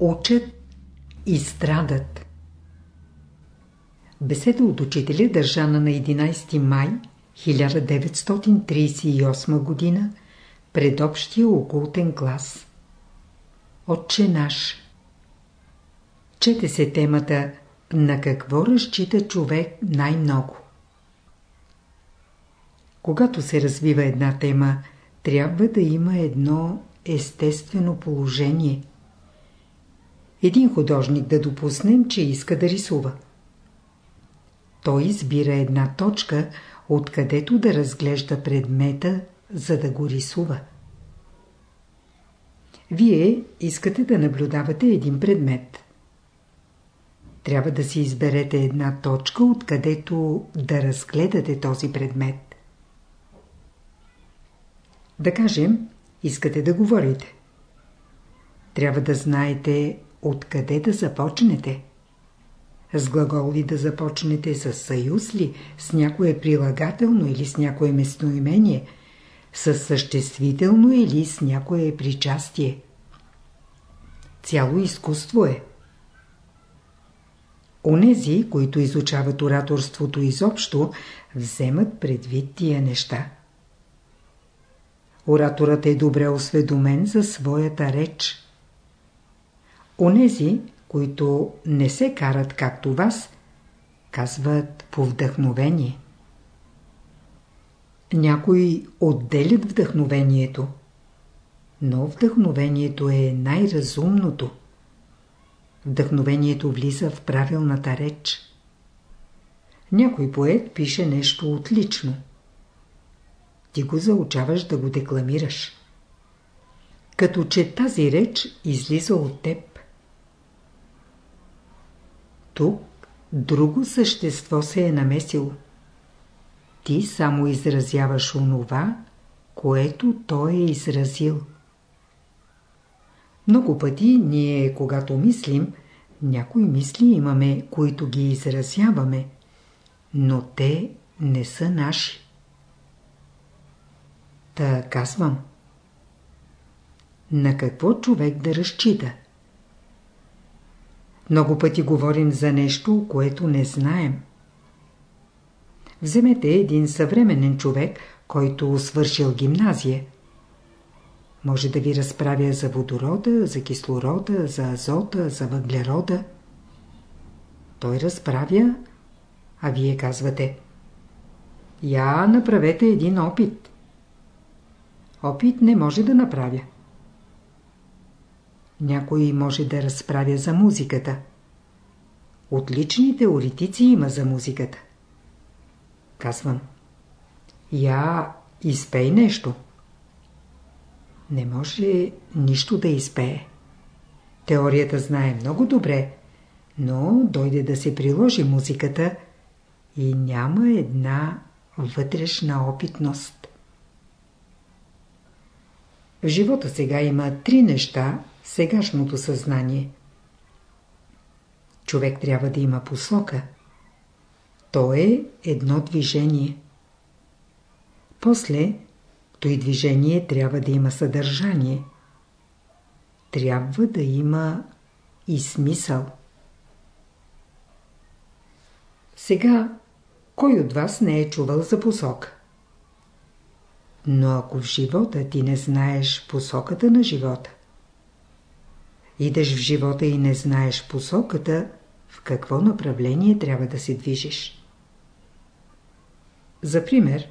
учат и страдат. Беседа от учителя държана на 11 май 1938 г. пред общия окултен клас. Отче наш Чете се темата на какво разчита човек най-много. Когато се развива една тема, трябва да има едно естествено положение. Един художник да допуснем, че иска да рисува. Той избира една точка, откъдето да разглежда предмета, за да го рисува. Вие искате да наблюдавате един предмет. Трябва да си изберете една точка, откъдето да разгледате този предмет. Да кажем, искате да говорите. Трябва да знаете откъде да започнете. С глагол ли да започнете, с съюз ли, с някое прилагателно или с някое местоимение, с съществително или с някое причастие. Цяло изкуство е. Онези, които изучават ораторството изобщо, вземат предвид тия неща. Ораторът е добре осведомен за своята реч. Онези, които не се карат както вас, казват по вдъхновение. Някои отделят вдъхновението, но вдъхновението е най-разумното. Вдъхновението влиза в правилната реч. Някой поет пише нещо отлично. Ти го заучаваш да го декламираш. Като че тази реч излиза от теб. Тук друго същество се е намесило. Ти само изразяваш онова, което той е изразил. Много пъти ние, когато мислим, някои мисли имаме, които ги изразяваме, но те не са наши. Та казвам. На какво човек да разчита? Много пъти говорим за нещо, което не знаем. Вземете един съвременен човек, който свършил гимназия. Може да ви разправя за водорода, за кислорода, за азота, за въглерода. Той разправя, а вие казвате Я направете един опит. Опит не може да направя. Някой може да разправя за музиката. Отлични теоретици има за музиката. Казвам. Я изпей нещо. Не може нищо да изпее. Теорията знае много добре, но дойде да се приложи музиката и няма една вътрешна опитност. В живота сега има три неща, сегашното съзнание. Човек трябва да има посока. То е едно движение. После, той движение трябва да има съдържание. Трябва да има и смисъл. Сега, кой от вас не е чувал за посока? Но ако в живота ти не знаеш посоката на живота, идеш в живота и не знаеш посоката, в какво направление трябва да се движиш. За пример,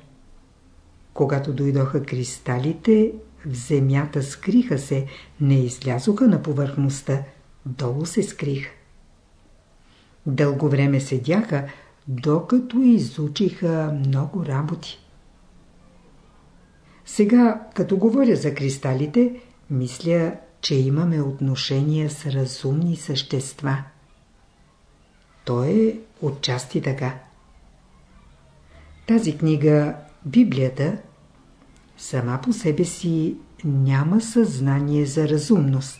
когато дойдоха кристалите, в земята скриха се, не излязоха на повърхността, долу се скриха. Дълго време седяха, докато изучиха много работи. Сега, като говоря за кристалите, мисля, че имаме отношения с разумни същества. То е отчасти така. Тази книга, Библията, сама по себе си няма съзнание за разумност.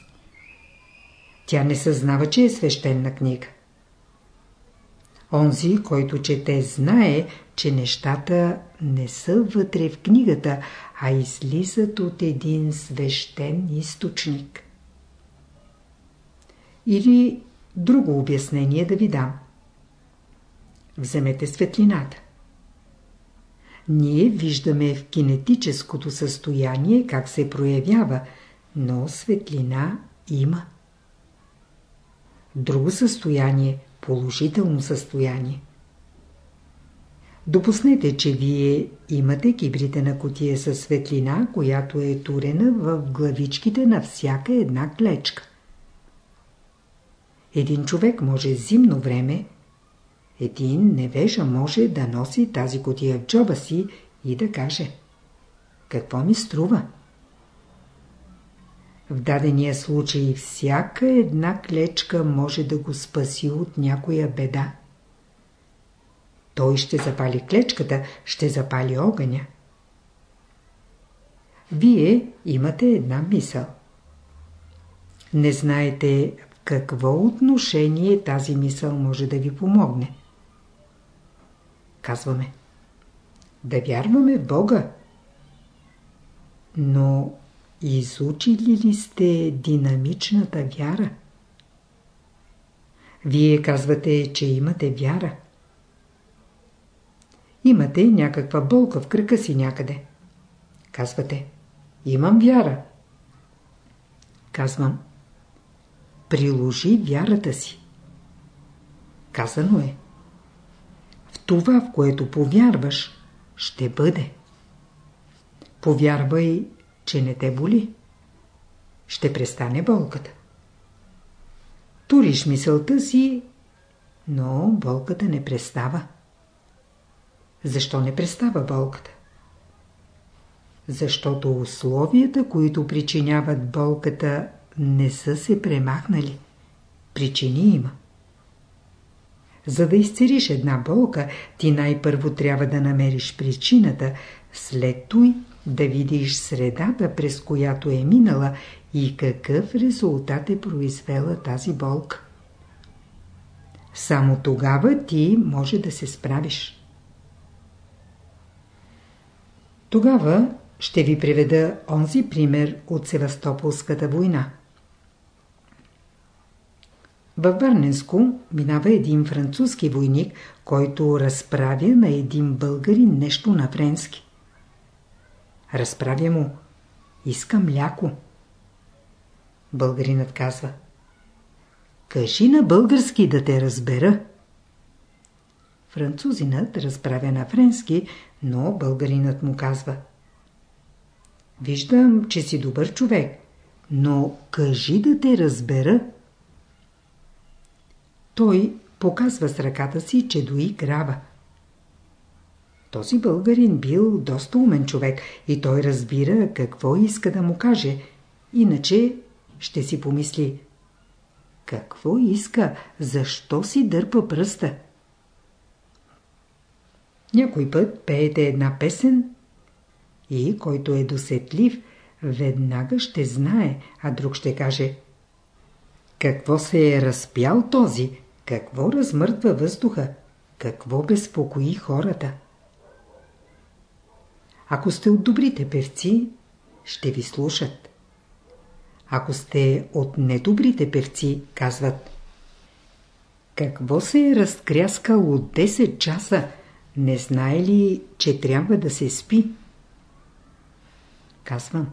Тя не съзнава, че е свещена книга. Онзи, който чете, знае, че нещата не са вътре в книгата, а излизат от един свещен източник. Или друго обяснение да ви дам. Вземете светлината. Ние виждаме в кинетическото състояние как се проявява, но светлина има. Друго състояние, положително състояние. Допуснете, че вие имате кибритена котия със светлина, която е турена в главичките на всяка една клечка. Един човек може зимно време, един невежа може да носи тази котия в джоба си и да каже Какво ми струва? В дадения случай всяка една клечка може да го спаси от някоя беда. Той ще запали клечката, ще запали огъня. Вие имате една мисъл. Не знаете в какво отношение тази мисъл може да ви помогне. Казваме. Да вярваме в Бога. Но изучили ли сте динамичната вяра? Вие казвате, че имате вяра. Имате някаква болка в кръка си някъде. Казвате, имам вяра. Казвам, приложи вярата си. Казано е, в това, в което повярваш, ще бъде. Повярвай, че не те боли. Ще престане болката. Туриш мисълта си, но болката не престава. Защо не престава болката? Защото условията, които причиняват болката, не са се премахнали. Причини има. За да изцериш една болка, ти най-първо трябва да намериш причината, след той да видиш средата, през която е минала и какъв резултат е произвела тази болка. Само тогава ти може да се справиш. Тогава ще ви приведа онзи пример от Севастополската война. Във Варненско минава един французски войник, който разправя на един българин нещо на френски. Разправя му «Искам мляко». Българинът казва «Кажи на български да те разбера». Французинът разправя на френски, но българинът му казва Виждам, че си добър човек, но кажи да те разбера. Той показва с ръката си, че дои крава. Този българин бил доста умен човек и той разбира какво иска да му каже, иначе ще си помисли какво иска, защо си дърпа пръста. Някой път пеете една песен и който е досетлив, веднага ще знае, а друг ще каже Какво се е разпял този? Какво размъртва въздуха? Какво безпокои хората? Ако сте от добрите певци, ще ви слушат. Ако сте от недобрите певци, казват Какво се е разкряскал от 10 часа? Не знае ли, че трябва да се спи? Казвам.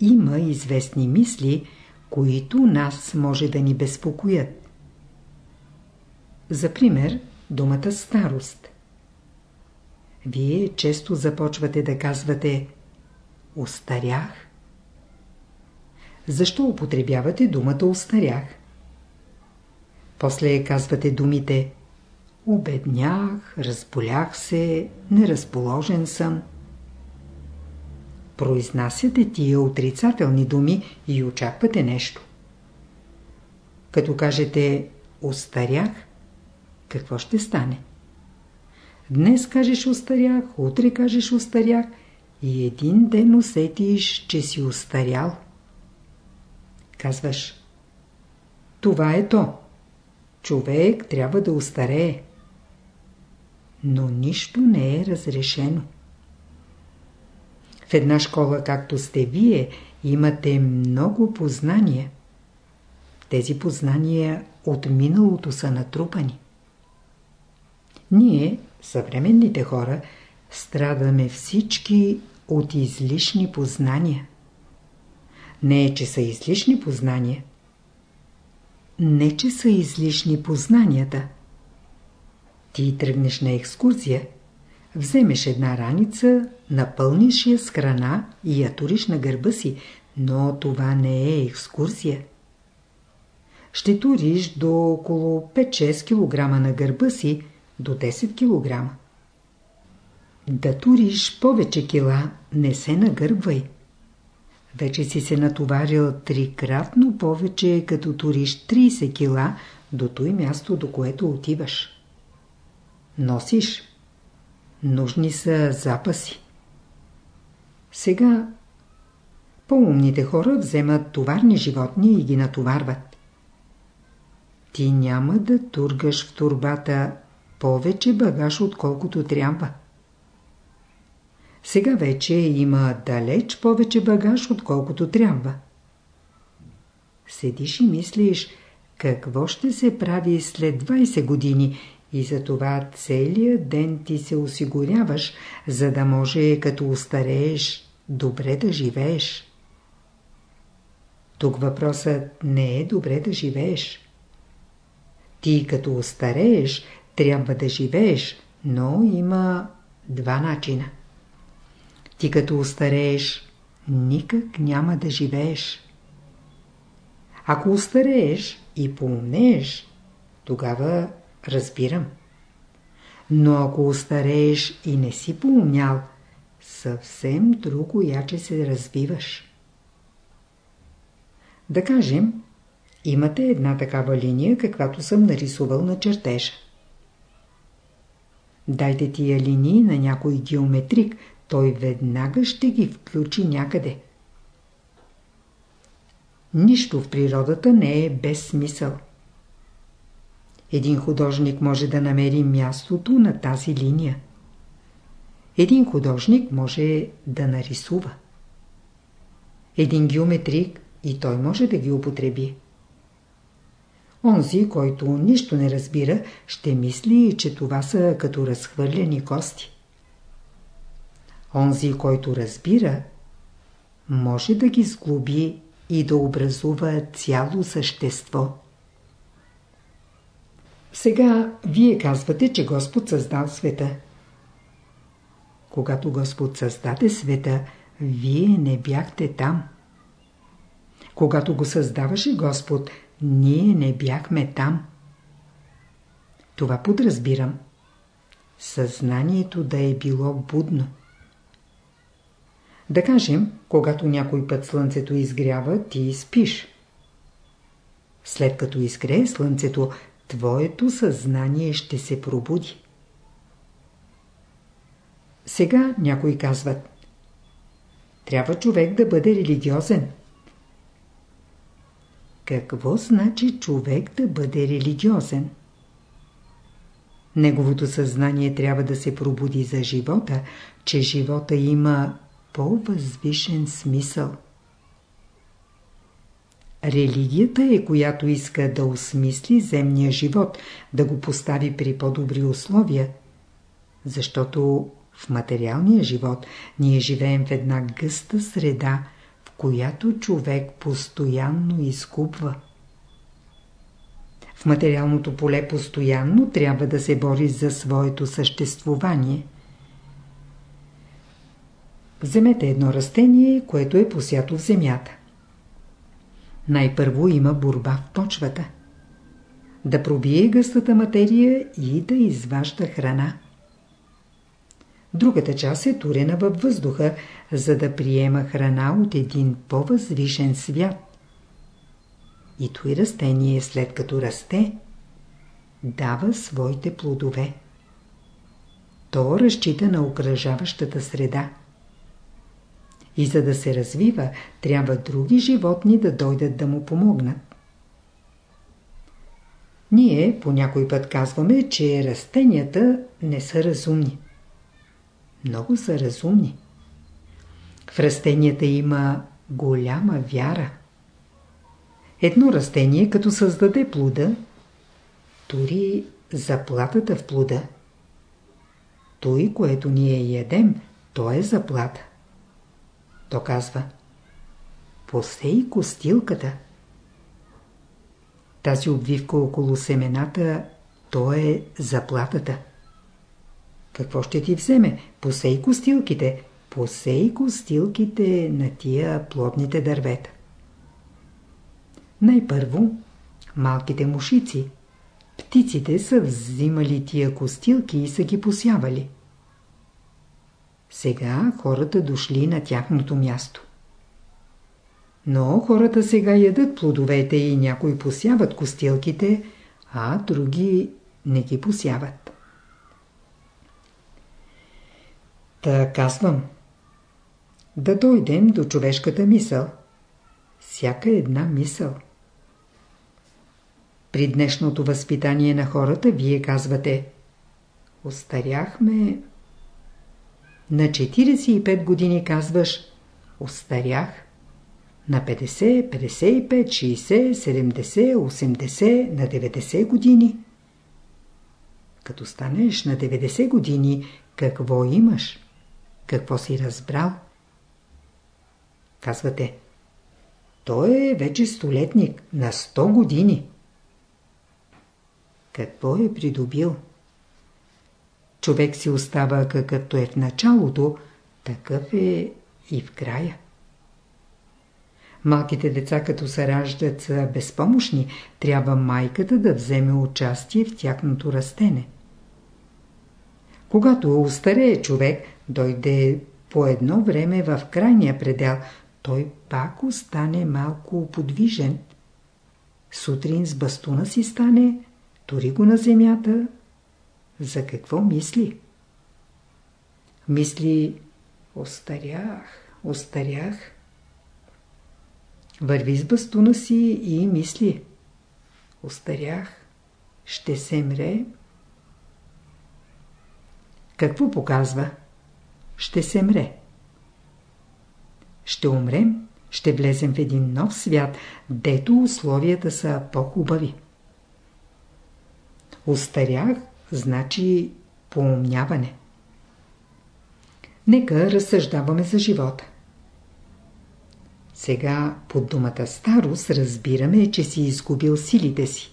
Има известни мисли, които нас може да ни безпокоят. За пример, думата старост. Вие често започвате да казвате «Остарях». Защо употребявате думата «Остарях»? После казвате думите Обеднях, разболях се, неразположен съм. Произнасяте тия отрицателни думи и очаквате нещо. Като кажете «остарях», какво ще стане? Днес кажеш «остарях», утре кажеш «остарях» и един ден усетиш, че си остарял. Казваш «Това е то. Човек трябва да остарее» но нищо не е разрешено. В една школа, както сте вие, имате много познания. Тези познания от миналото са натрупани. Ние, съвременните хора, страдаме всички от излишни познания. Не е, че са излишни познания. Не, че са излишни познанията. Ти тръгнеш на екскурзия, вземеш една раница, напълниш я с храна и я туриш на гърба си, но това не е екскурзия. Ще туриш до около 5-6 кг на гърба си, до 10 кг. Да туриш повече кила, не се нагърбвай. Вече си се натоварил трикратно повече, като туриш 30 кила до той място, до което отиваш. Носиш. Нужни са запаси. Сега по-умните хора вземат товарни животни и ги натоварват. Ти няма да тургаш в турбата повече багаж, отколкото трябва. Сега вече има далеч повече багаж, отколкото трябва. Седиш и мислиш, какво ще се прави след 20 години и за това целият ден ти се осигуряваш, за да може като устарееш добре да живееш. Тук въпросът не е добре да живееш. Ти като устарееш, трябва да живееш, но има два начина. Ти като устарееш, никак няма да живееш. Ако устарееш и поумнееш, тогава разбирам. Но ако устарееш и не си поумнял, съвсем друго яче се развиваш. Да кажем, имате една такава линия, каквато съм нарисувал на чертежа. Дайте тия линии на някой геометрик, той веднага ще ги включи някъде. Нищо в природата не е без смисъл. Един художник може да намери мястото на тази линия. Един художник може да нарисува. Един геометрик и той може да ги употреби. Онзи, който нищо не разбира, ще мисли, че това са като разхвърляни кости. Онзи, който разбира, може да ги сглоби и да образува цяло същество. Сега вие казвате, че Господ създал света. Когато Господ създаде света, вие не бяхте там. Когато го създаваше Господ, ние не бяхме там. Това подразбирам. Съзнанието да е било будно. Да кажем, когато някой път слънцето изгрява, ти спиш. След като изгрее слънцето, твоето съзнание ще се пробуди. Сега някои казват Трябва човек да бъде религиозен. Какво значи човек да бъде религиозен? Неговото съзнание трябва да се пробуди за живота, че живота има по-възвишен смисъл. Религията е която иска да осмисли земния живот, да го постави при по-добри условия, защото в материалния живот ние живеем в една гъста среда, която човек постоянно изкупва. В материалното поле постоянно трябва да се бори за своето съществувание. Вземете едно растение, което е посято в земята. Най-първо има борба в почвата. Да пробие гъстата материя и да изважда храна. Другата част е турена във въздуха, за да приема храна от един по-възвишен свят. И той растение, след като расте, дава своите плодове. То разчита на окръжаващата среда. И за да се развива, трябва други животни да дойдат да му помогнат. Ние по някой път казваме, че растенията не са разумни. Много са разумни. В растенията има голяма вяра. Едно растение, като създаде плода, тури заплатата в плода. Той, което ние ядем, то е заплата. То казва Посей костилката. Тази обвивка около семената, то е заплатата. Какво ще ти вземе? Посей костилките. Посей костилките на тия плодните дървета. Най-първо, малките мушици. Птиците са взимали тия костилки и са ги посявали. Сега хората дошли на тяхното място. Но хората сега ядат плодовете и някои посяват костилките, а други не ги посяват. Та казвам, да дойдем до човешката мисъл. Всяка една мисъл. При днешното възпитание на хората вие казвате Остаряхме. На 45 години казваш Остарях. На 50, 55, 60, 70, 80, на 90 години. Като станеш на 90 години, какво имаш? Какво си разбрал? Казвате, той е вече столетник, на 100 години. Какво е придобил? Човек си остава какъвто е в началото, такъв е и в края. Малките деца, като се раждат, са безпомощни. Трябва майката да вземе участие в тяхното растене. Когато устарее човек, дойде по едно време в крайния предел, той пак остане малко подвижен. Сутрин с бастуна си стане, тори го на земята. За какво мисли? Мисли, остарях, остарях. Върви с бастуна си и мисли. Остарях, ще се мре. Какво показва? Ще се мре. Ще умрем, ще влезем в един нов свят, дето условията са по-хубави. Остарях значи поумняване. Нека разсъждаваме за живота. Сега под думата старост разбираме, че си изгубил силите си.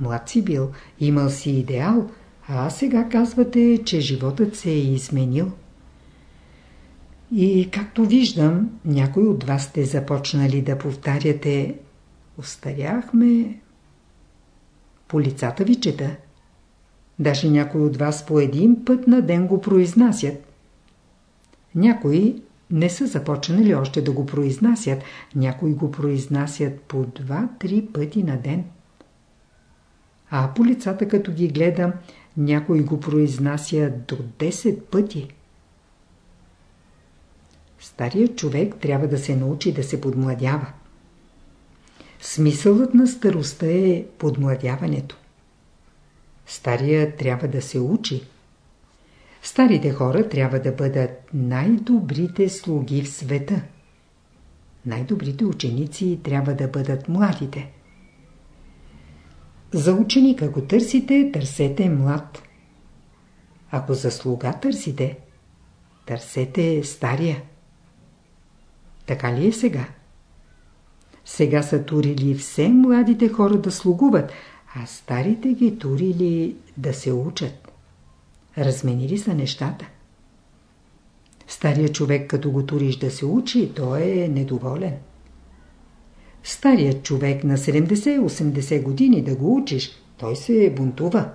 Млад си бил, имал си идеал, а сега казвате, че животът се е изменил. И както виждам, някой от вас сте започнали да повтаряте Остаряхме по лицата ви чета. Даже някой от вас по един път на ден го произнасят. Някои не са започнали още да го произнасят. Някои го произнасят по два-три пъти на ден. А по лицата, като ги гледам, някои го произнасят до 10 пъти. Старият човек трябва да се научи да се подмладява. Смисълът на старостта е подмладяването. Стария трябва да се учи. Старите хора трябва да бъдат най-добрите слуги в света. Най-добрите ученици трябва да бъдат младите. За ученика го търсите, търсете млад. Ако за слуга търсите, търсете стария. Така ли е сега? Сега са турили все младите хора да слугуват, а старите ги турили да се учат. Разменили са нещата. Стария човек, като го туриш да се учи, той е недоволен. Старият човек на 70-80 години да го учиш, той се бунтува.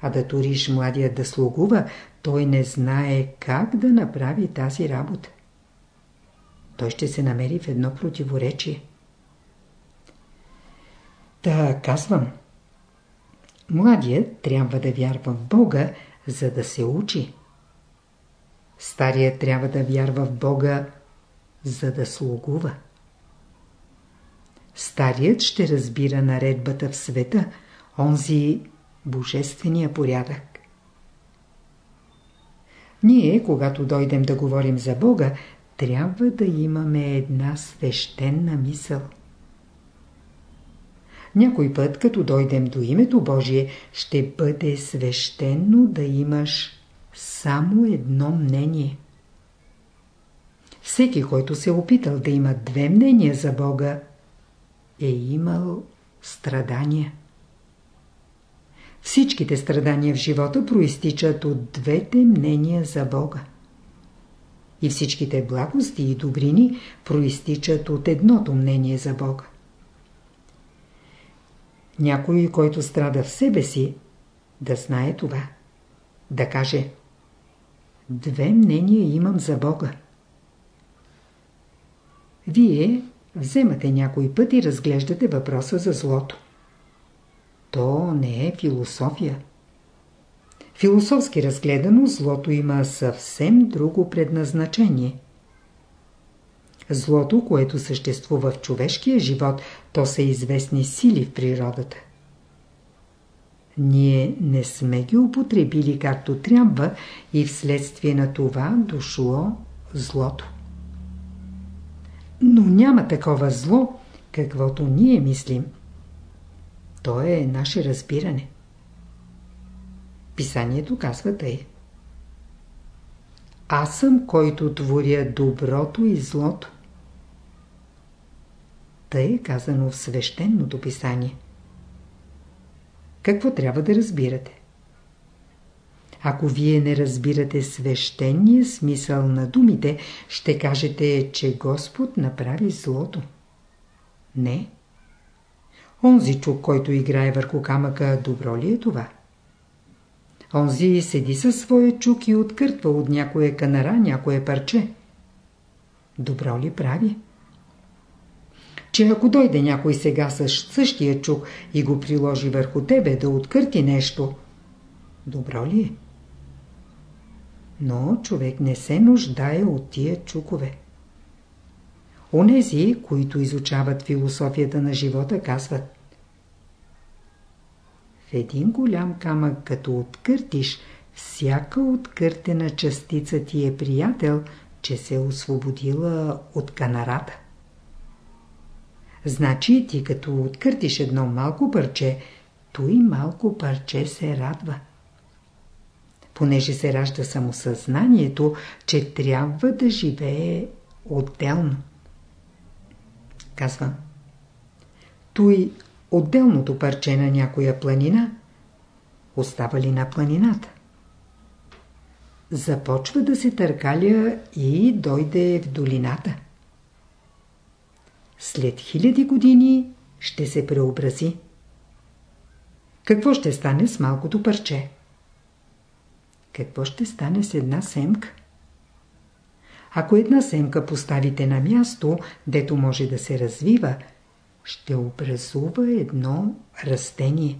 А да туриш младия да слугува, той не знае как да направи тази работа. Той ще се намери в едно противоречие. Та казвам. Младият трябва да вярва в Бога, за да се учи. Старият трябва да вярва в Бога, за да слугува. Старият ще разбира наредбата в света, онзи божествения порядък. Ние, когато дойдем да говорим за Бога, трябва да имаме една свещена мисъл. Някой път, като дойдем до името Божие, ще бъде свещено да имаш само едно мнение. Всеки, който се е опитал да има две мнения за Бога, е имал страдания. Всичките страдания в живота проистичат от двете мнения за Бога. И всичките благости и добрини проистичат от едното мнение за Бога. Някой, който страда в себе си, да знае това. Да каже Две мнения имам за Бога. Вие вземате някой път и разглеждате въпроса за злото. То не е философия. Философски разгледано, злото има съвсем друго предназначение. Злото, което съществува в човешкия живот, то са известни сили в природата. Ние не сме ги употребили както трябва и вследствие на това дошло злото. Но няма такова зло, каквото ние мислим. То е наше разбиране. Писанието казва тъй. Аз съм, който творя доброто и злото. Тъй е казано в свещеното писание. Какво трябва да разбирате? Ако вие не разбирате свещения смисъл на думите, ще кажете, че Господ направи злото. Не. Онзи чук, който играе върху камъка, добро ли е това? Онзи седи със своя чук и откъртва от някоя канара някое парче. Добро ли прави? Че ако дойде някой сега с същия чук и го приложи върху тебе да откърти нещо, добро ли е? Но човек не се нуждае от тия чукове. Онези, които изучават философията на живота, казват В един голям камък, като откъртиш, всяка откъртена частица ти е приятел, че се освободила от канарата. Значи ти като откъртиш едно малко парче, той малко парче се радва. Понеже се ражда самосъзнанието, че трябва да живее отделно. Казвам. Той отделното парче на някоя планина остава ли на планината? Започва да се търкаля и дойде в долината. След хиляди години ще се преобрази. Какво ще стане с малкото парче? Какво ще стане с една семка? Ако една семка поставите на място, дето може да се развива, ще образува едно растение.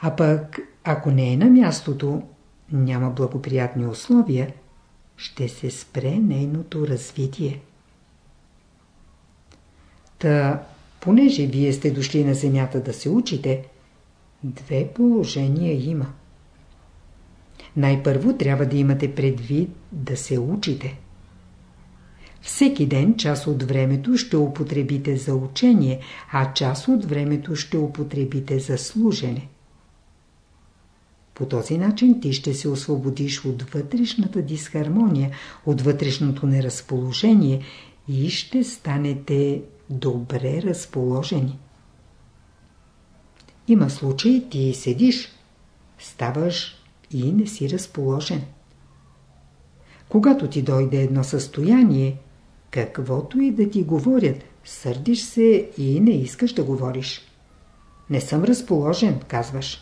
А пък, ако не е на мястото, няма благоприятни условия, ще се спре нейното развитие. Та, понеже вие сте дошли на земята да се учите, две положения има. Най-първо трябва да имате предвид да се учите. Всеки ден част от времето ще употребите за учение, а част от времето ще употребите за служене. По този начин ти ще се освободиш от вътрешната дисхармония, от вътрешното неразположение и ще станете добре разположени. Има случаи ти седиш, ставаш и не си разположен. Когато ти дойде едно състояние, каквото и да ти говорят, сърдиш се и не искаш да говориш. Не съм разположен, казваш.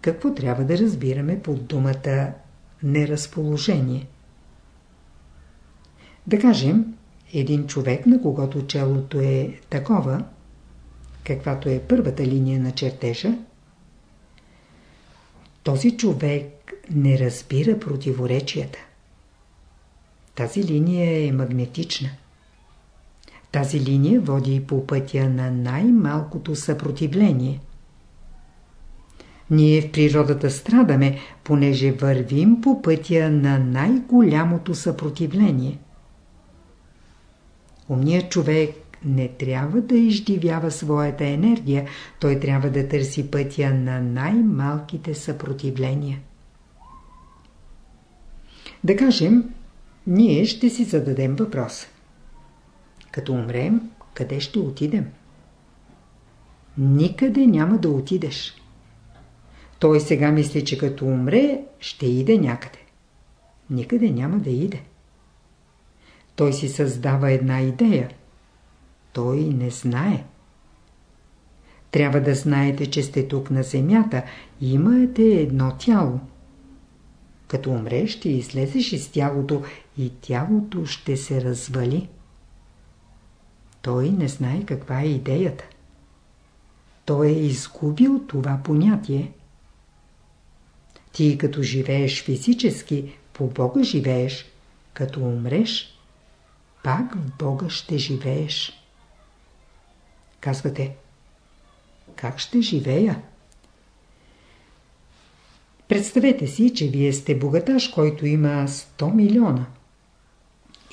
Какво трябва да разбираме под думата неразположение? Да кажем, един човек, на когото челото е такова, каквато е първата линия на чертежа, този човек не разбира противоречията. Тази линия е магнетична. Тази линия води по пътя на най-малкото съпротивление. Ние в природата страдаме, понеже вървим по пътя на най-голямото съпротивление. Умният човек не трябва да издивява своята енергия, той трябва да търси пътя на най-малките съпротивления. Да кажем, ние ще си зададем въпрос. Като умрем, къде ще отидем? Никъде няма да отидеш. Той сега мисли, че като умре, ще иде някъде. Никъде няма да иде. Той си създава една идея. Той не знае. Трябва да знаете, че сте тук на земята и имате едно тяло. Като умреш, ще излезеш из тялото и тялото ще се развали. Той не знае каква е идеята. Той е изгубил това понятие. Ти като живееш физически, по Бога живееш. Като умреш, пак в Бога ще живееш. Казвате, как ще живея? Представете си, че вие сте богаташ, който има 100 милиона.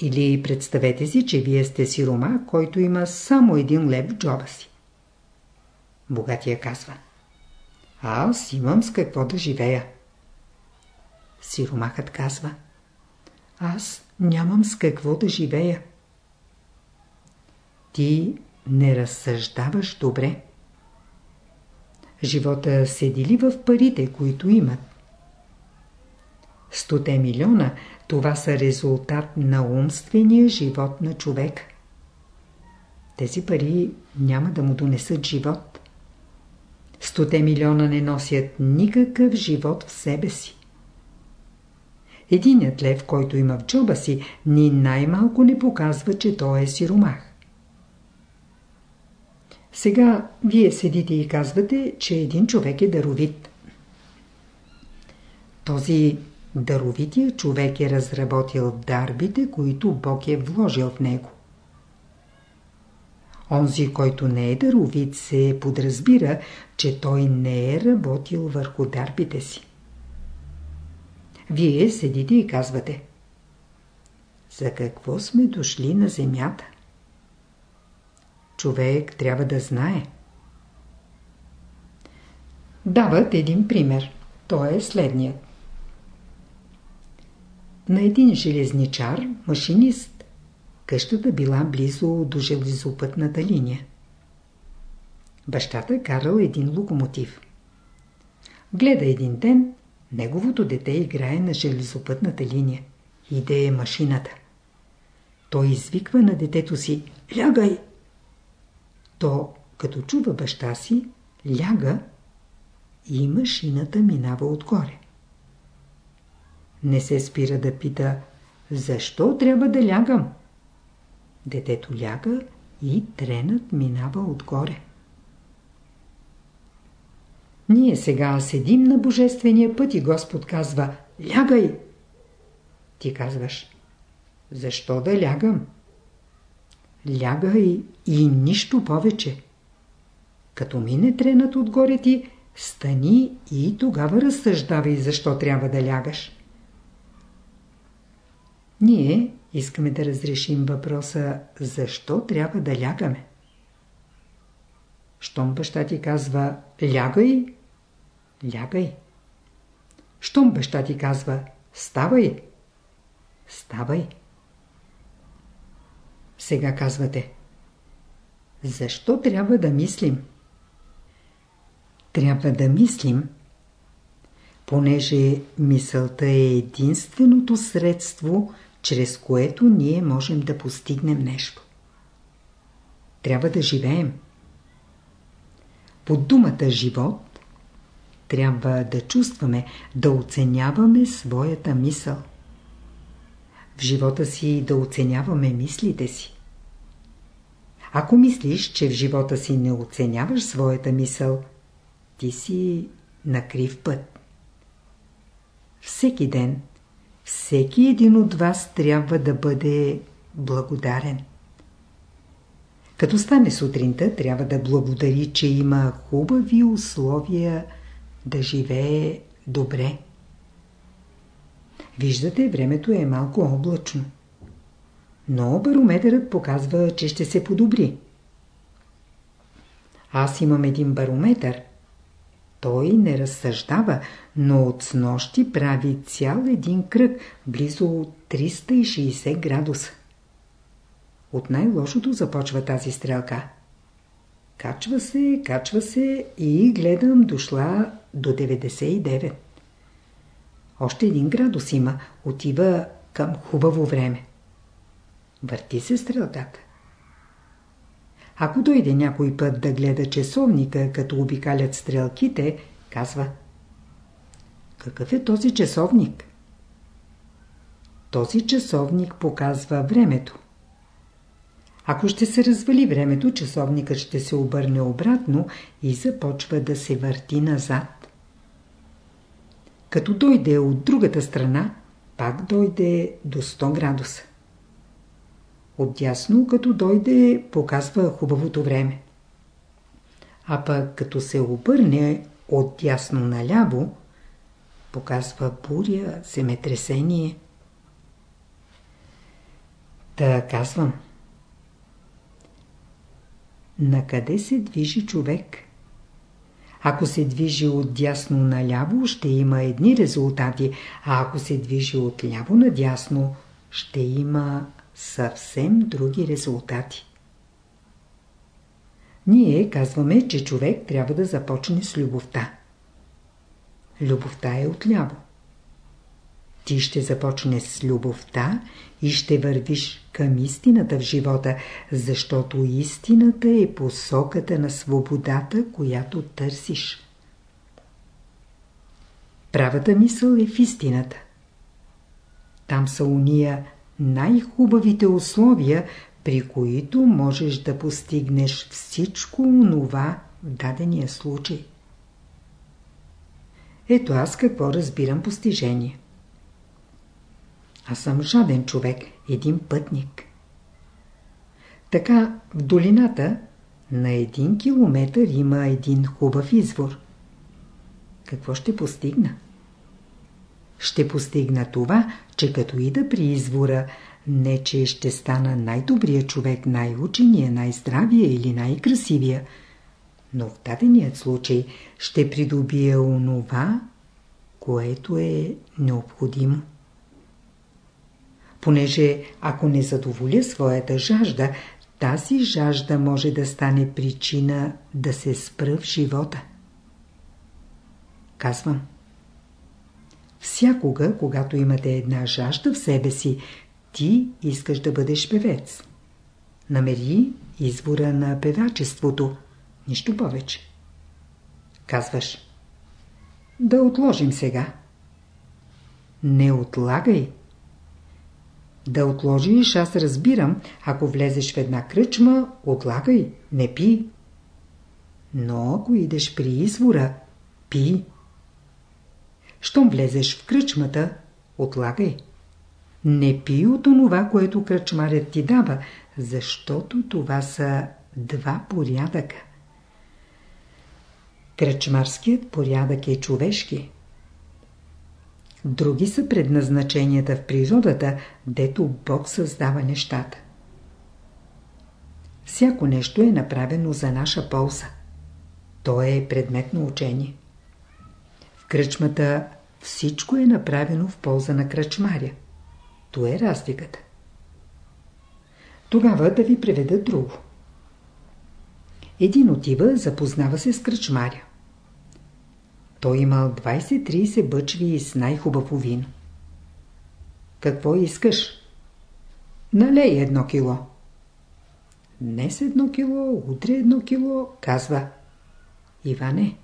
Или представете си, че вие сте сирома, който има само един лев в джоба си. Богатия казва, аз имам с какво да живея. Сиромахът казва, аз нямам с какво да живея. Ти не разсъждаваш добре. Живота се дели в парите, които имат. Стоте милиона – това са резултат на умствения живот на човек. Тези пари няма да му донесат живот. Стоте милиона не носят никакъв живот в себе си. Единият лев, който има в джоба си, ни най-малко не показва, че той е сиромах. Сега вие седите и казвате, че един човек е даровит. Този даровития човек е разработил дарбите, които Бог е вложил в него. Онзи, който не е даровит, се подразбира, че той не е работил върху дарбите си. Вие седите и казвате За какво сме дошли на земята? Човек трябва да знае. Дават един пример. Той е следният. На един железничар, машинист, къщата била близо до железопътната линия. Бащата карал един локомотив. Гледа един ден, неговото дете играе на железопътната линия. Иде е машината. Той извиква на детето си «Лягай!» То, като чува баща си, ляга и машината минава отгоре. Не се спира да пита «Защо трябва да лягам?» Детето ляга и тренът минава отгоре. Ние сега седим на Божествения път и Господ казва «Лягай!» Ти казваш «Защо да лягам?» Лягай и нищо повече. Като мине тренът отгоре ти, стани и тогава разсъждавай защо трябва да лягаш. Ние искаме да разрешим въпроса защо трябва да лягаме. Щом баща ти казва лягай, лягай. Щом баща ти казва ставай, ставай. Сега казвате защо трябва да мислим? Трябва да мислим, понеже мисълта е единственото средство, чрез което ние можем да постигнем нещо. Трябва да живеем. Под думата живот трябва да чувстваме, да оценяваме своята мисъл. В живота си да оценяваме мислите си. Ако мислиш, че в живота си не оценяваш своята мисъл, ти си на крив път. Всеки ден, всеки един от вас трябва да бъде благодарен. Като стане сутринта, трябва да благодари, че има хубави условия да живее добре. Виждате, времето е малко облачно. Но барометърът показва, че ще се подобри. Аз имам един барометър. Той не разсъждава, но от снощи прави цял един кръг, близо 360 градуса. От най-лошото започва тази стрелка. Качва се, качва се и гледам дошла до 99. Още един градус има, отива към хубаво време. Върти се стрелката. Ако дойде някой път да гледа часовника, като обикалят стрелките, казва Какъв е този часовник? Този часовник показва времето. Ако ще се развали времето, часовникът ще се обърне обратно и започва да се върти назад. Като дойде от другата страна, пак дойде до 100 градуса. Отдясно, като дойде, показва хубавото време. А пък като се обърне от дясно наляво, показва буря, земетресение. Та казвам. На къде се движи човек? Ако се движи от дясно наляво, ще има едни резултати, а ако се движи от ляво надясно, ще има съвсем други резултати. Ние казваме, че човек трябва да започне с любовта. Любовта е отляво. Ти ще започнеш с любовта и ще вървиш към истината в живота, защото истината е посоката на свободата, която търсиш. Правата мисъл е в истината. Там са уния най-хубавите условия, при които можеш да постигнеш всичко онова в дадения случай. Ето аз какво разбирам постижение. Аз съм жаден човек, един пътник. Така в долината на един километър има един хубав извор. Какво ще постигна? Ще постигна това, че като ида при извора, не че ще стана най-добрият човек, най-учения, най-здравия или най-красивия, но в даденият случай ще придобия онова, което е необходимо. Понеже ако не задоволя своята жажда, тази жажда може да стане причина да се спра в живота. Казвам. Всякога, когато имате една жажда в себе си, ти искаш да бъдеш певец. Намери извора на певачеството. Нищо повече. Казваш. Да отложим сега. Не отлагай. Да отложиш, аз разбирам, ако влезеш в една кръчма, отлагай, не пи. Но ако идеш при извора, пи. Щом влезеш в кръчмата, отлагай. Не пи от онова, което кръчмарят ти дава, защото това са два порядъка. Кръчмарският порядък е човешки. Други са предназначенията в природата, дето Бог създава нещата. Всяко нещо е направено за наша полза. То е предмет на учение. В кръчмата всичко е направено в полза на кръчмаря. То е разликата. Тогава да ви преведа друго. Един отива, запознава се с кръчмаря. Той имал 20-30 бъчви с най-хубаво вино. Какво искаш? Налей едно кило. Днес едно кило, утре едно кило, казва. Иване,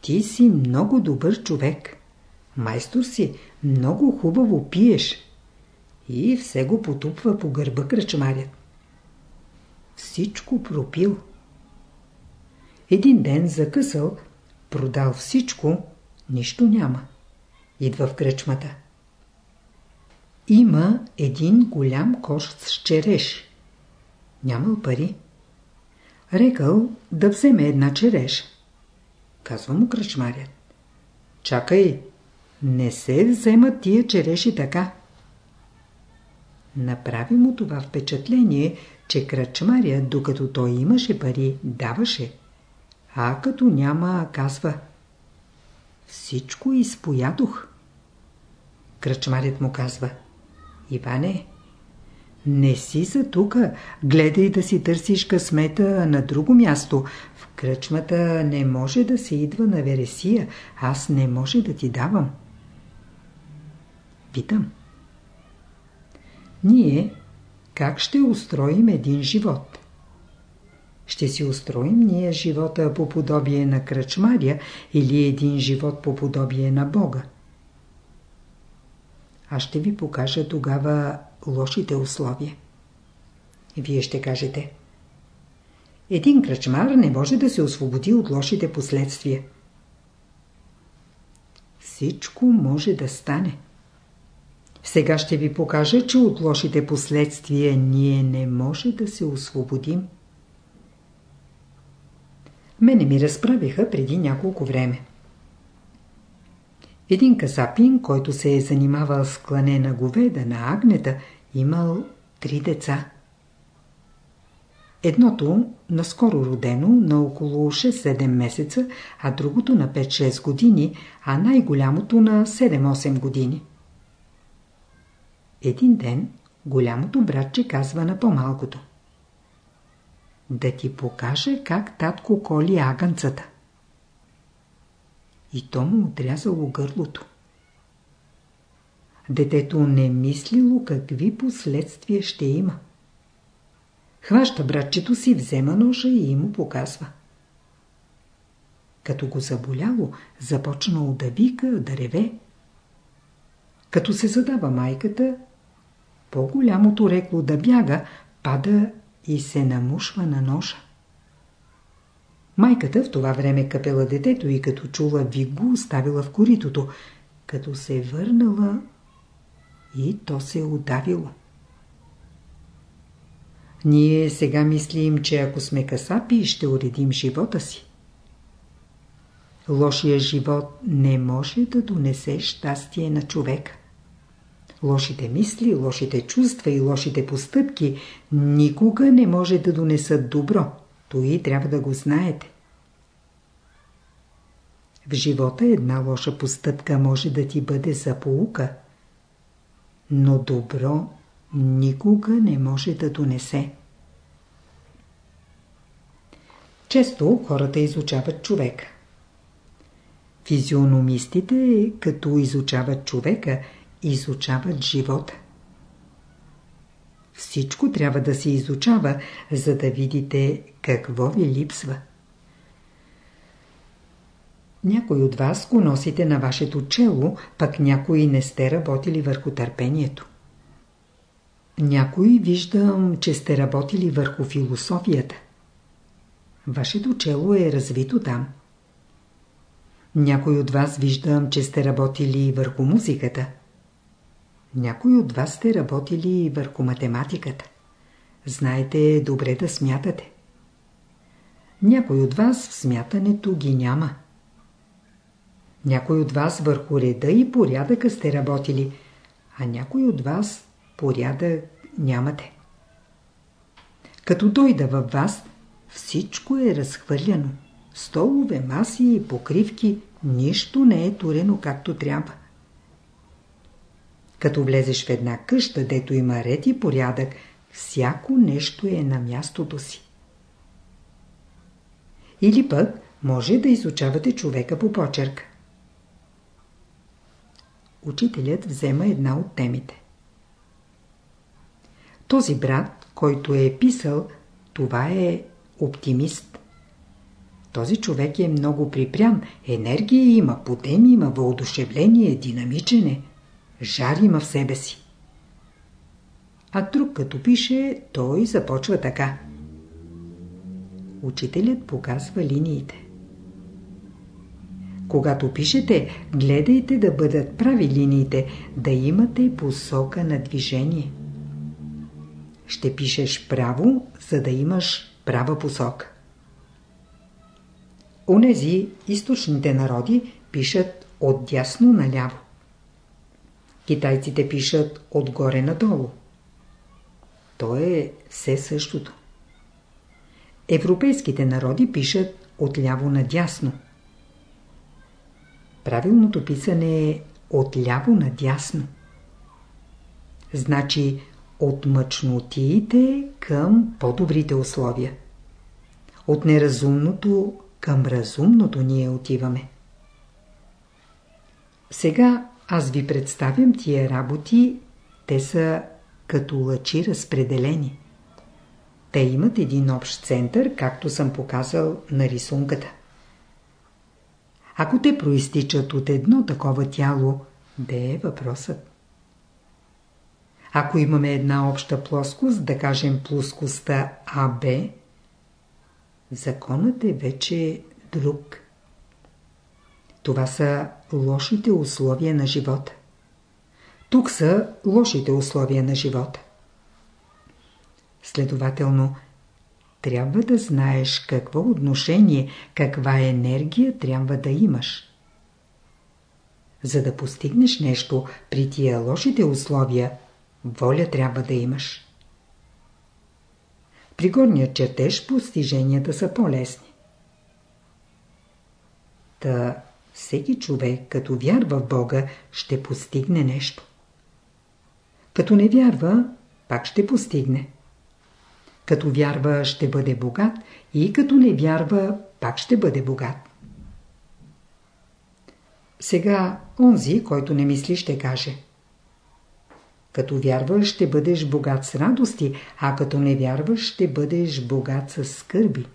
ти си много добър човек. Майстор си, много хубаво пиеш. И все го потупва по гърба кръчмарят. Всичко пропил. Един ден закъсал, продал всичко, нищо няма. Идва в кръчмата. Има един голям кош с череш. Нямал пари. Рекал да вземе една череш. Казва му кръчмарят. Чакай, не се вземат тия череши така. Направи му това впечатление, че кръчмарят, докато той имаше пари, даваше. А като няма, казва. Всичко изпоядох. Кръчмарят му казва. Иване, не си за тука. Гледай да си търсиш късмета на друго място. В кръчмата не може да се идва на вересия. Аз не може да ти давам. Питам. Ние как ще устроим един живот? Ще си устроим ние живота по подобие на кръчмаря или един живот по подобие на Бога? Аз ще ви покажа тогава лошите условия. Вие ще кажете. Един кръчмар не може да се освободи от лошите последствия. Всичко може да стане. Сега ще ви покажа, че от лошите последствия ние не може да се освободим. Мене ми разправиха преди няколко време. Един касапин, който се е занимавал с клане на говеда, на агнета, имал три деца. Едното наскоро родено, на около 6-7 месеца, а другото на 5-6 години, а най-голямото на 7-8 години. Един ден голямото братче казва на по-малкото. Да ти покаже как татко коли агънцата. И то му отрязало гърлото. Детето не мислило какви последствия ще има. Хваща братчето си, взема ножа и му показва. Като го заболяло, започнало да вика, да реве. Като се задава майката, по-голямото рекло да бяга, пада и се намушва на ножа. Майката в това време капела детето и като чула вик го оставила в коритото. Като се върнала и то се удавило. Ние сега мислим, че ако сме касапи, ще уредим живота си. Лошия живот не може да донесе щастие на човека. Лошите мисли, лошите чувства и лошите постъпки никога не може да донесат добро. Той трябва да го знаете. В живота една лоша постъпка може да ти бъде за полука, но добро никога не може да донесе. Често хората изучават човека. Физиономистите, като изучават човека, изучават живота. Всичко трябва да се изучава, за да видите какво ви липсва. Някой от вас го носите на вашето чело, пък някои не сте работили върху търпението. Някои виждам, че сте работили върху философията. Вашето чело е развито там. Някой от вас виждам, че сте работили върху музиката. Някой от вас сте работили върху математиката. Знаете добре да смятате. Някой от вас в смятането ги няма. Някой от вас върху реда и порядъка сте работили, а някой от вас порядък нямате. Като дойда във вас, всичко е разхвърляно. Столове, маси и покривки, нищо не е турено както трябва. Като влезеш в една къща, дето има ред и порядък, всяко нещо е на мястото си. Или пък може да изучавате човека по почерк. Учителят взема една от темите. Този брат, който е писал, това е оптимист. Този човек е много припрян, енергия има, подем има, въодушевление, динамичен е, жар има в себе си. А друг като пише, той започва така. Учителят показва линиите. Когато пишете, гледайте да бъдат прави линиите, да имате посока на движение. Ще пишеш право, за да имаш права посока. Онези източните народи пишат от дясно наляво. Китайците пишат отгоре надолу. То е все същото. Европейските народи пишат отляво надясно. Правилното писане е отляво надясно. Значи от мъчнотиите към по-добрите условия. От неразумното към разумното ние отиваме. Сега аз ви представям тия работи, те са като лъчи разпределени. Те имат един общ център, както съм показал на рисунката. Ако те проистичат от едно такова тяло, де е въпросът? Ако имаме една обща плоскост, да кажем плоскостта АБ, законът е вече друг. Това са лошите условия на живота. Тук са лошите условия на живота. Следователно, трябва да знаеш какво отношение, каква енергия трябва да имаш. За да постигнеш нещо при тия лошите условия, воля трябва да имаш. При горния чертеж постиженията са по-лесни. Та всеки човек, като вярва в Бога, ще постигне нещо. Като не вярва, пак ще постигне. Като вярва, ще бъде богат и като не вярва, пак ще бъде богат. Сега онзи, който не мисли, ще каже. Като вярваш, ще бъдеш богат с радости, а като не вярваш, ще бъдеш богат с скърби.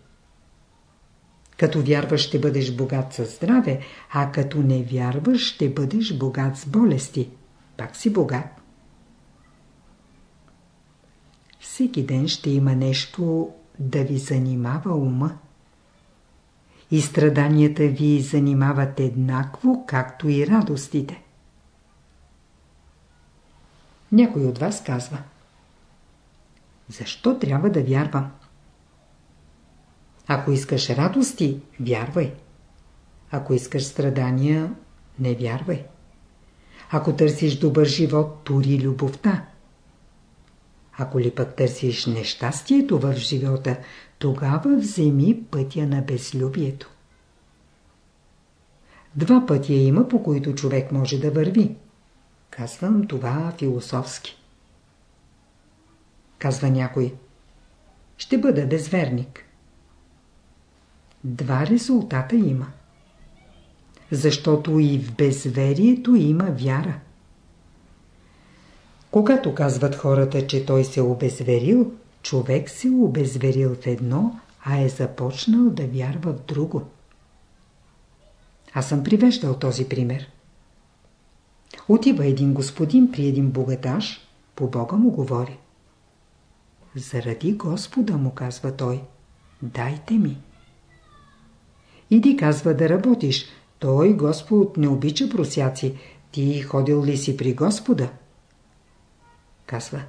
Като вярваш, ще бъдеш богат със здраве, а като не вярваш, ще бъдеш богат с болести. Пак си богат. всеки ден ще има нещо да ви занимава ума. И страданията ви занимават еднакво, както и радостите. Някой от вас казва Защо трябва да вярвам? Ако искаш радости, вярвай. Ако искаш страдания, не вярвай. Ако търсиш добър живот, тури любовта. Ако ли пък търсиш нещастието в живота, тогава вземи пътя на безлюбието. Два пътя има, по които човек може да върви. Казвам това философски. Казва някой. Ще бъда безверник. Два резултата има. Защото и в безверието има вяра. Когато казват хората, че той се обезверил, човек се обезверил в едно, а е започнал да вярва в друго. Аз съм привеждал този пример. Отива един господин при един богаташ, по Бога му говори. Заради Господа му казва той, дайте ми. Иди казва да работиш, той Господ не обича просяци, ти ходил ли си при Господа? Казва.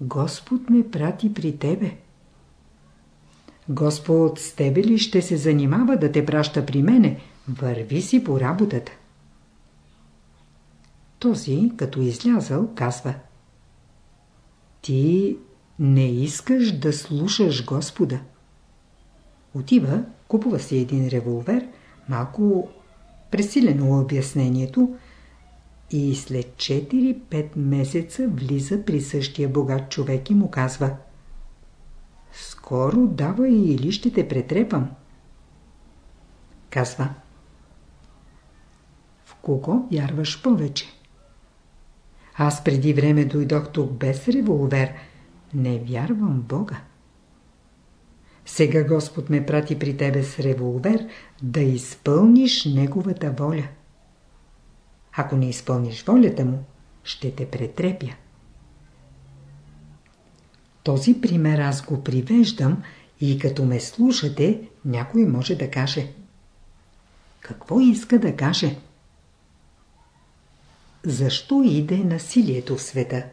Господ ме прати при тебе. Господ с тебе ли ще се занимава да те праща при мене? Върви си по работата. Този, като излязъл, казва Ти не искаш да слушаш Господа. Отива, купува си един револвер, малко пресилено обяснението, и след 4-5 месеца влиза при същия богат човек и му казва Скоро давай или ще те претрепам. Казва В кого вярваш повече? Аз преди време дойдох тук без револвер. Не вярвам Бога. Сега Господ ме прати при тебе с револвер да изпълниш Неговата воля. Ако не изпълниш волята му, ще те претрепя. Този пример аз го привеждам и като ме слушате, някой може да каже. Какво иска да каже? Защо иде насилието в света?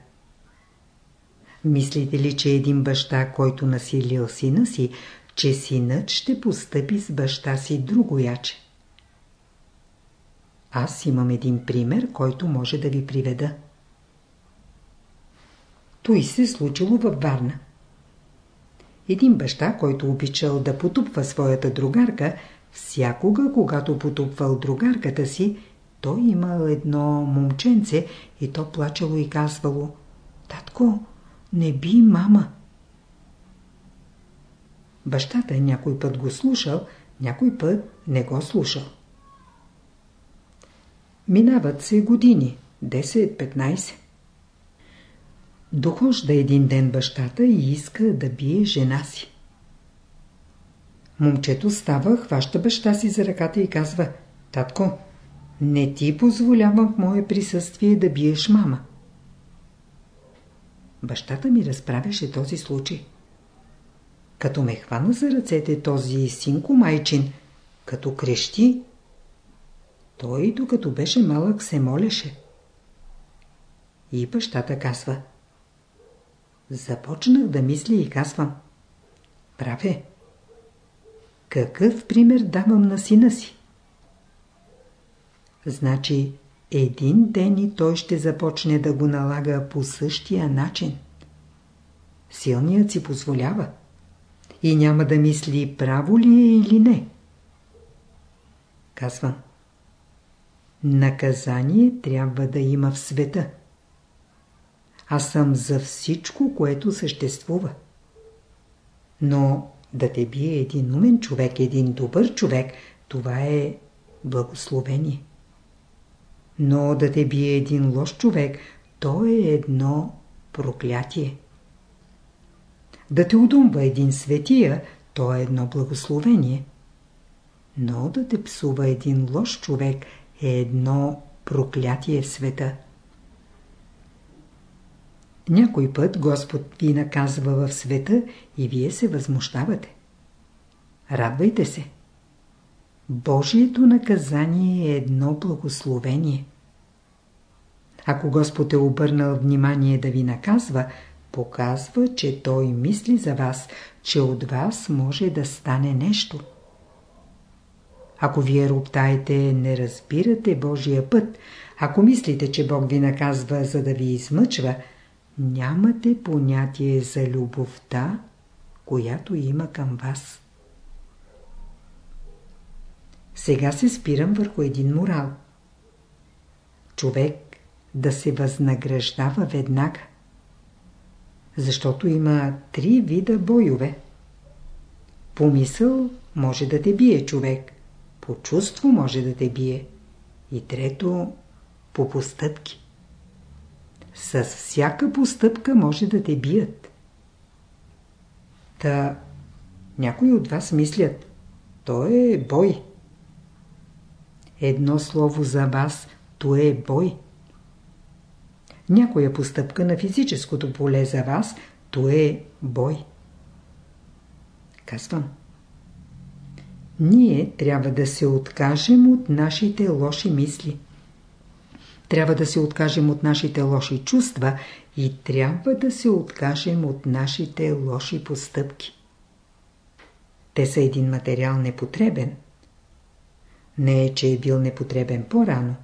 Мислите ли, че един баща, който насилил сина си, че синът ще постъпи с баща си другояче. Аз имам един пример, който може да ви приведа. Той се случило във Варна. Един баща, който обичал да потупва своята другарка, всякога, когато потупвал другарката си, той имал едно момченце и то плачело и казвало «Татко, не би мама». Бащата някой път го слушал, някой път не го слушал. Минават се години, 10-15. Дохожда един ден бащата и иска да бие жена си. Момчето става, хваща баща си за ръката и казва Татко, не ти позволявам в мое присъствие да биеш мама. Бащата ми разправяше този случай. Като ме хвана за ръцете този синко майчин, като крещи, той, докато беше малък, се молеше. И бащата казва. Започнах да мисля и казвам. Праве. Какъв пример давам на сина си? Значи, един ден и той ще започне да го налага по същия начин. Силният си позволява. И няма да мисли право ли е или не. Казвам. Наказание трябва да има в света. Аз съм за всичко, което съществува. Но да те бие един умен човек, един добър човек, това е благословение. Но да те бие един лош човек, то е едно проклятие. Да те удумва един светия, то е едно благословение. Но да те псува един лош човек е едно проклятие в света. Някой път Господ ви наказва в света и вие се възмущавате. Радвайте се. Божието наказание е едно благословение. Ако Господ е обърнал внимание да ви наказва, показва, че Той мисли за вас, че от вас може да стане нещо. Ако вие роптаете, не разбирате Божия път, ако мислите, че Бог ви наказва, за да ви измъчва, нямате понятие за любовта, която има към вас. Сега се спирам върху един морал. Човек да се възнаграждава веднага. Защото има три вида бойове. Помисъл може да те бие човек. По чувство може да те бие. И трето, по постъпки. С всяка постъпка може да те бият. Та, някои от вас мислят, то е бой. Едно слово за вас, то е бой. Някоя постъпка на физическото поле за вас, то е бой. Казвам. Ние трябва да се откажем от нашите лоши мисли. Трябва да се откажем от нашите лоши чувства и трябва да се откажем от нашите лоши постъпки. Те са един материал непотребен. Не е, че е бил непотребен по-рано.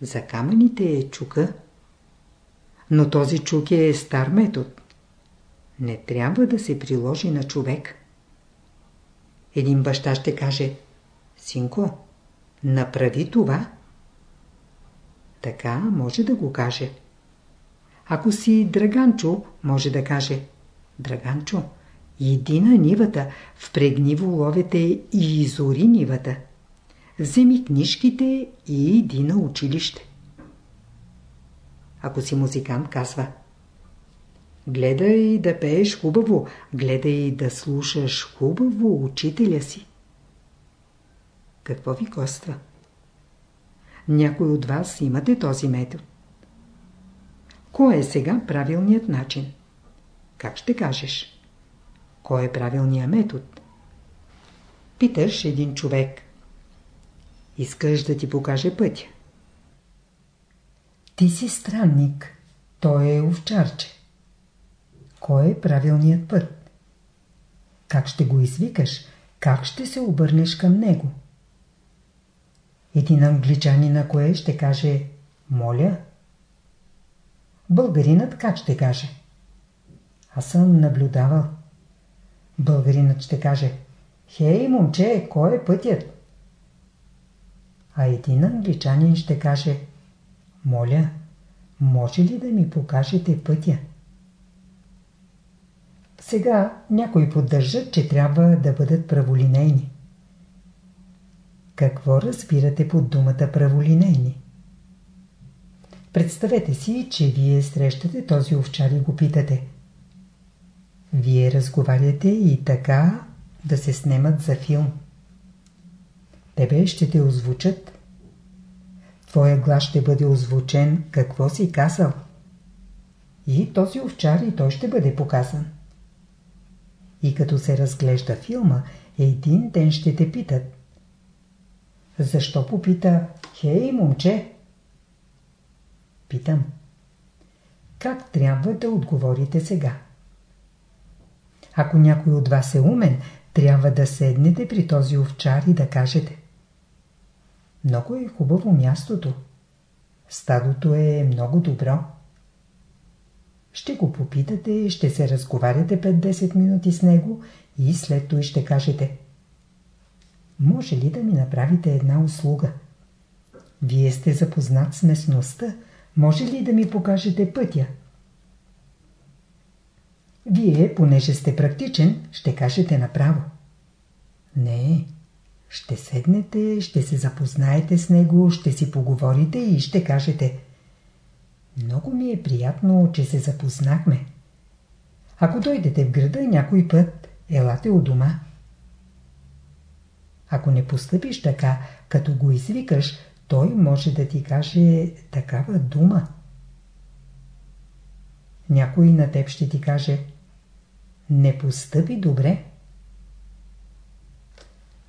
За камъните е чука. Но този чук е стар метод. Не трябва да се приложи на човек. Един баща ще каже Синко, направи това. Така може да го каже. Ако си Драганчо, може да каже Драганчо, иди на нивата, впрегни воловете и изори нивата. Вземи книжките и иди на училище. Ако си музикант, казва Гледай да пееш хубаво, гледай да слушаш хубаво учителя си. Какво ви коства? Някой от вас имате този метод. Кой е сега правилният начин? Как ще кажеш? Кой е правилният метод? Питаш един човек. Искаш да ти покаже пътя. Ти си странник. Той е овчарче. Кой е правилният път? как ще го извикаш, как ще се обърнеш към него. Един англичанин на кое ще каже «Моля»? Българинът как ще каже? Аз съм наблюдавал. Българинът ще каже «Хей, момче, кой е пътят?» А един англичанин ще каже «Моля, може ли да ми покажете пътя?» Сега някои поддържат, че трябва да бъдат праволинейни. Какво разбирате под думата праволинейни? Представете си, че вие срещате този овчар и го питате. Вие разговаряте и така да се снимат за филм. Тебе ще те озвучат. Твоя глас ще бъде озвучен какво си казал. И този овчар и той ще бъде показан. И като се разглежда филма, един ден ще те питат. Защо попита, хей, момче? Питам. Как трябва да отговорите сега? Ако някой от вас е умен, трябва да седнете при този овчар и да кажете. Много е хубаво мястото. Стадото е много добро. Ще го попитате, ще се разговаряте 5-10 минути с него и след това ще кажете Може ли да ми направите една услуга? Вие сте запознат с местността. Може ли да ми покажете пътя? Вие, понеже сте практичен, ще кажете направо. Не, ще седнете, ще се запознаете с него, ще си поговорите и ще кажете Много ми е приятно, че се запознахме. Ако дойдете в града някой път, елате у дома. Ако не постъпиш така, като го извикаш, той може да ти каже такава дума. Някой на теб ще ти каже не постъпи добре.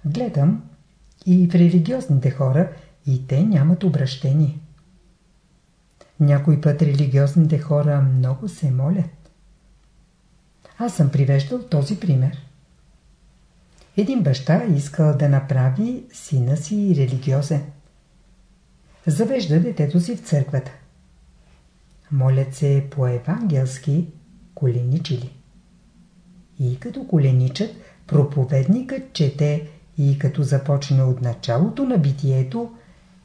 Гледам и в религиозните хора и те нямат обращение. Някой път религиозните хора много се молят. Аз съм привеждал този пример. Един баща искал да направи сина си религиозен. Завежда детето си в църквата. Молят се по-евангелски, коленичили. И като коленичат, проповедникът чете и като започне от началото на битието,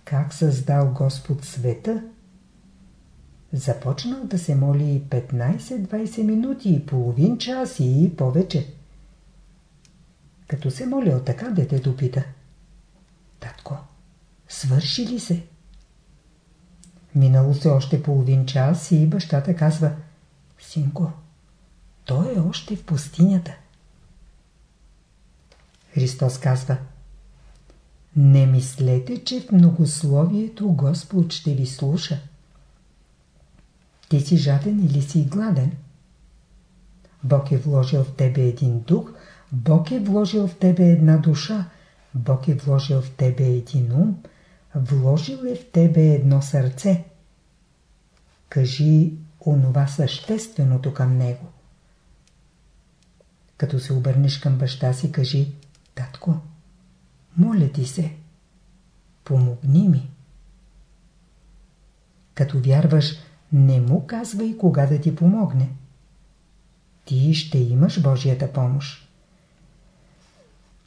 как създал Господ света, започнал да се моли 15-20 минути, половин час и повече. Като се молил така, детето пита. Татко, свърши ли се? Минало се още половин час и бащата казва Синко, той е още в пустинята. Христос казва Не мислете, че в многословието Господ ще ви слуша. Ти си жаден или си гладен? Бог е вложил в тебе един дух, Бог е вложил в тебе една душа, Бог е вложил в тебе един ум, вложил е в тебе едно сърце. Кажи онова същественото към него. Като се обърнеш към баща си, кажи Татко, моля ти се, помогни ми. Като вярваш, не му казвай кога да ти помогне. Ти ще имаш Божията помощ.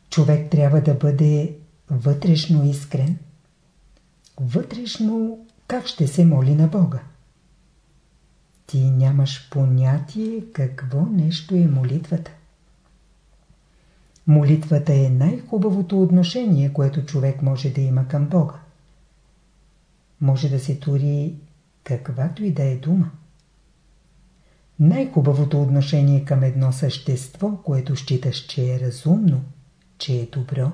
Човек трябва да бъде вътрешно искрен. Вътрешно как ще се моли на Бога? Ти нямаш понятие какво нещо е молитвата. Молитвата е най-хубавото отношение, което човек може да има към Бога. Може да се тури каквато и да е дума. Най-хубавото отношение към едно същество, което считаш, че е разумно, че е добро,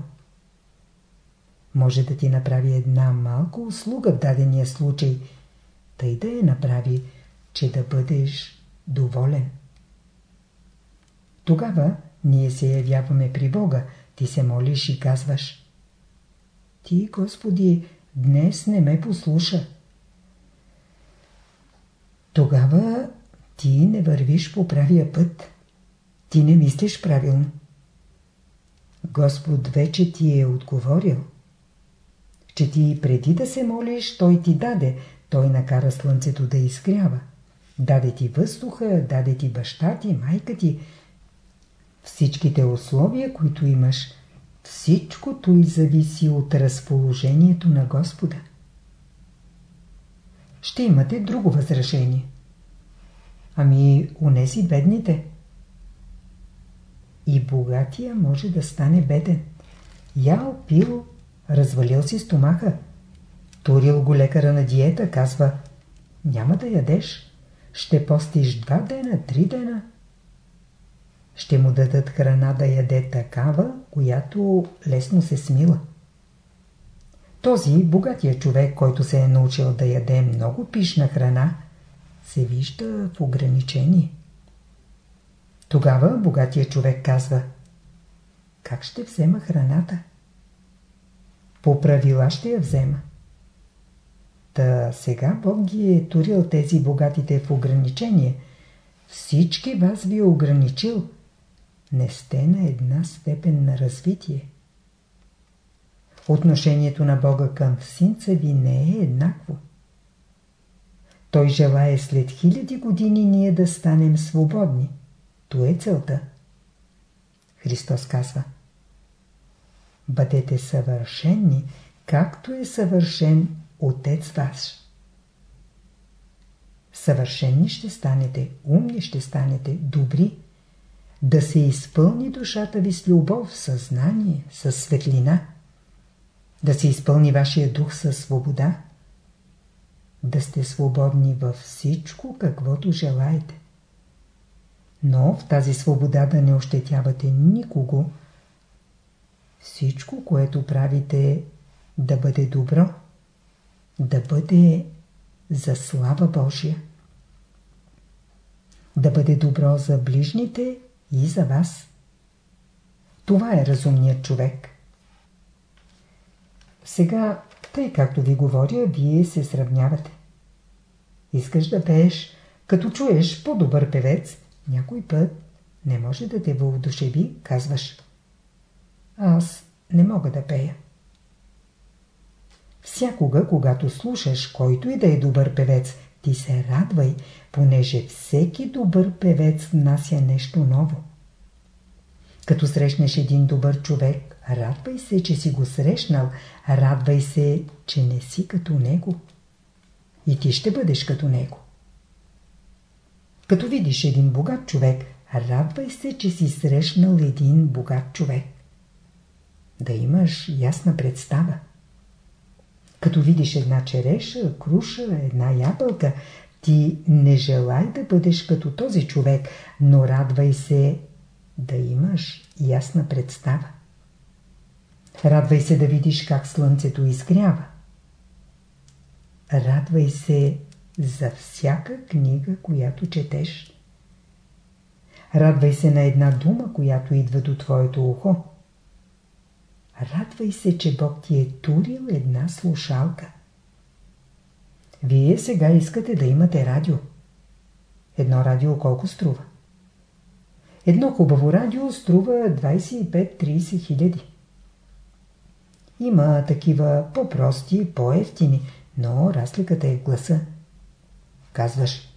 може да ти направи една малка услуга в дадения случай, тъй да я направи, че да бъдеш доволен. Тогава ние се явяваме при Бога, ти се молиш и казваш Ти, Господи, днес не ме послуша. Тогава ти не вървиш по правия път. Ти не мислиш правилно. Господ вече ти е отговорил. Че ти преди да се молиш, Той ти даде, Той накара слънцето да изгрява. Даде ти въздуха, даде ти баща ти, майка ти. Всичките условия, които имаш, всичкото и зависи от разположението на Господа. Ще имате друго възражение. Ами, унеси бедните. И богатия може да стане беден. Ял, пил, развалил си стомаха. Турил го лекара на диета, казва, няма да ядеш. Ще постиш два дена, три дена. Ще му дадат храна да яде такава, която лесно се смила. Този богатия човек, който се е научил да яде много пишна храна, се вижда в ограничение. Тогава богатия човек казва Как ще взема храната? По правила ще я взема. Та сега Бог ги е турил тези богатите в ограничение. Всички вас ви е ограничил. Не сте на една степен на развитие. Отношението на Бога към синца ви не е еднакво. Той желае след хиляди години ние да станем свободни. То е целта. Христос казва Бъдете съвършенни, както е съвършен Отец ваш. Съвършенни ще станете, умни ще станете, добри. Да се изпълни душата ви с любов, съзнание, с светлина. Да се изпълни вашия дух със свобода. Да сте свободни във всичко, каквото желаете. Но в тази свобода да не ощетявате никого. Всичко, което правите, да бъде добро да бъде за слава Божия. Да бъде добро за ближните и за вас. Това е разумният човек. Сега, тъй както ви говоря, вие се сравнявате. Искаш да пееш, като чуеш по-добър певец, някой път не може да те въодушеви, казваш. Аз не мога да пея. Всякога, когато слушаш който и да е добър певец, ти се радвай, понеже всеки добър певец внася нещо ново. Като срещнеш един добър човек, радвай се, че си го срещнал, радвай се, че не си като него. И ти ще бъдеш като него. Като видиш един богат човек, радвай се, че си срещнал един богат човек. Да имаш ясна представа. Като видиш една череша, круша, една ябълка, ти не желай да бъдеш като този човек, но радвай се да имаш ясна представа. Радвай се да видиш как слънцето изгрява. Радвай се за всяка книга, която четеш. Радвай се на една дума, която идва до твоето ухо. Радвай се, че Бог ти е турил една слушалка. Вие сега искате да имате радио. Едно радио колко струва? Едно хубаво радио струва 25-30 хиляди. Има такива по-прости, по-ефтини, но разликата е в гласа. Казваш,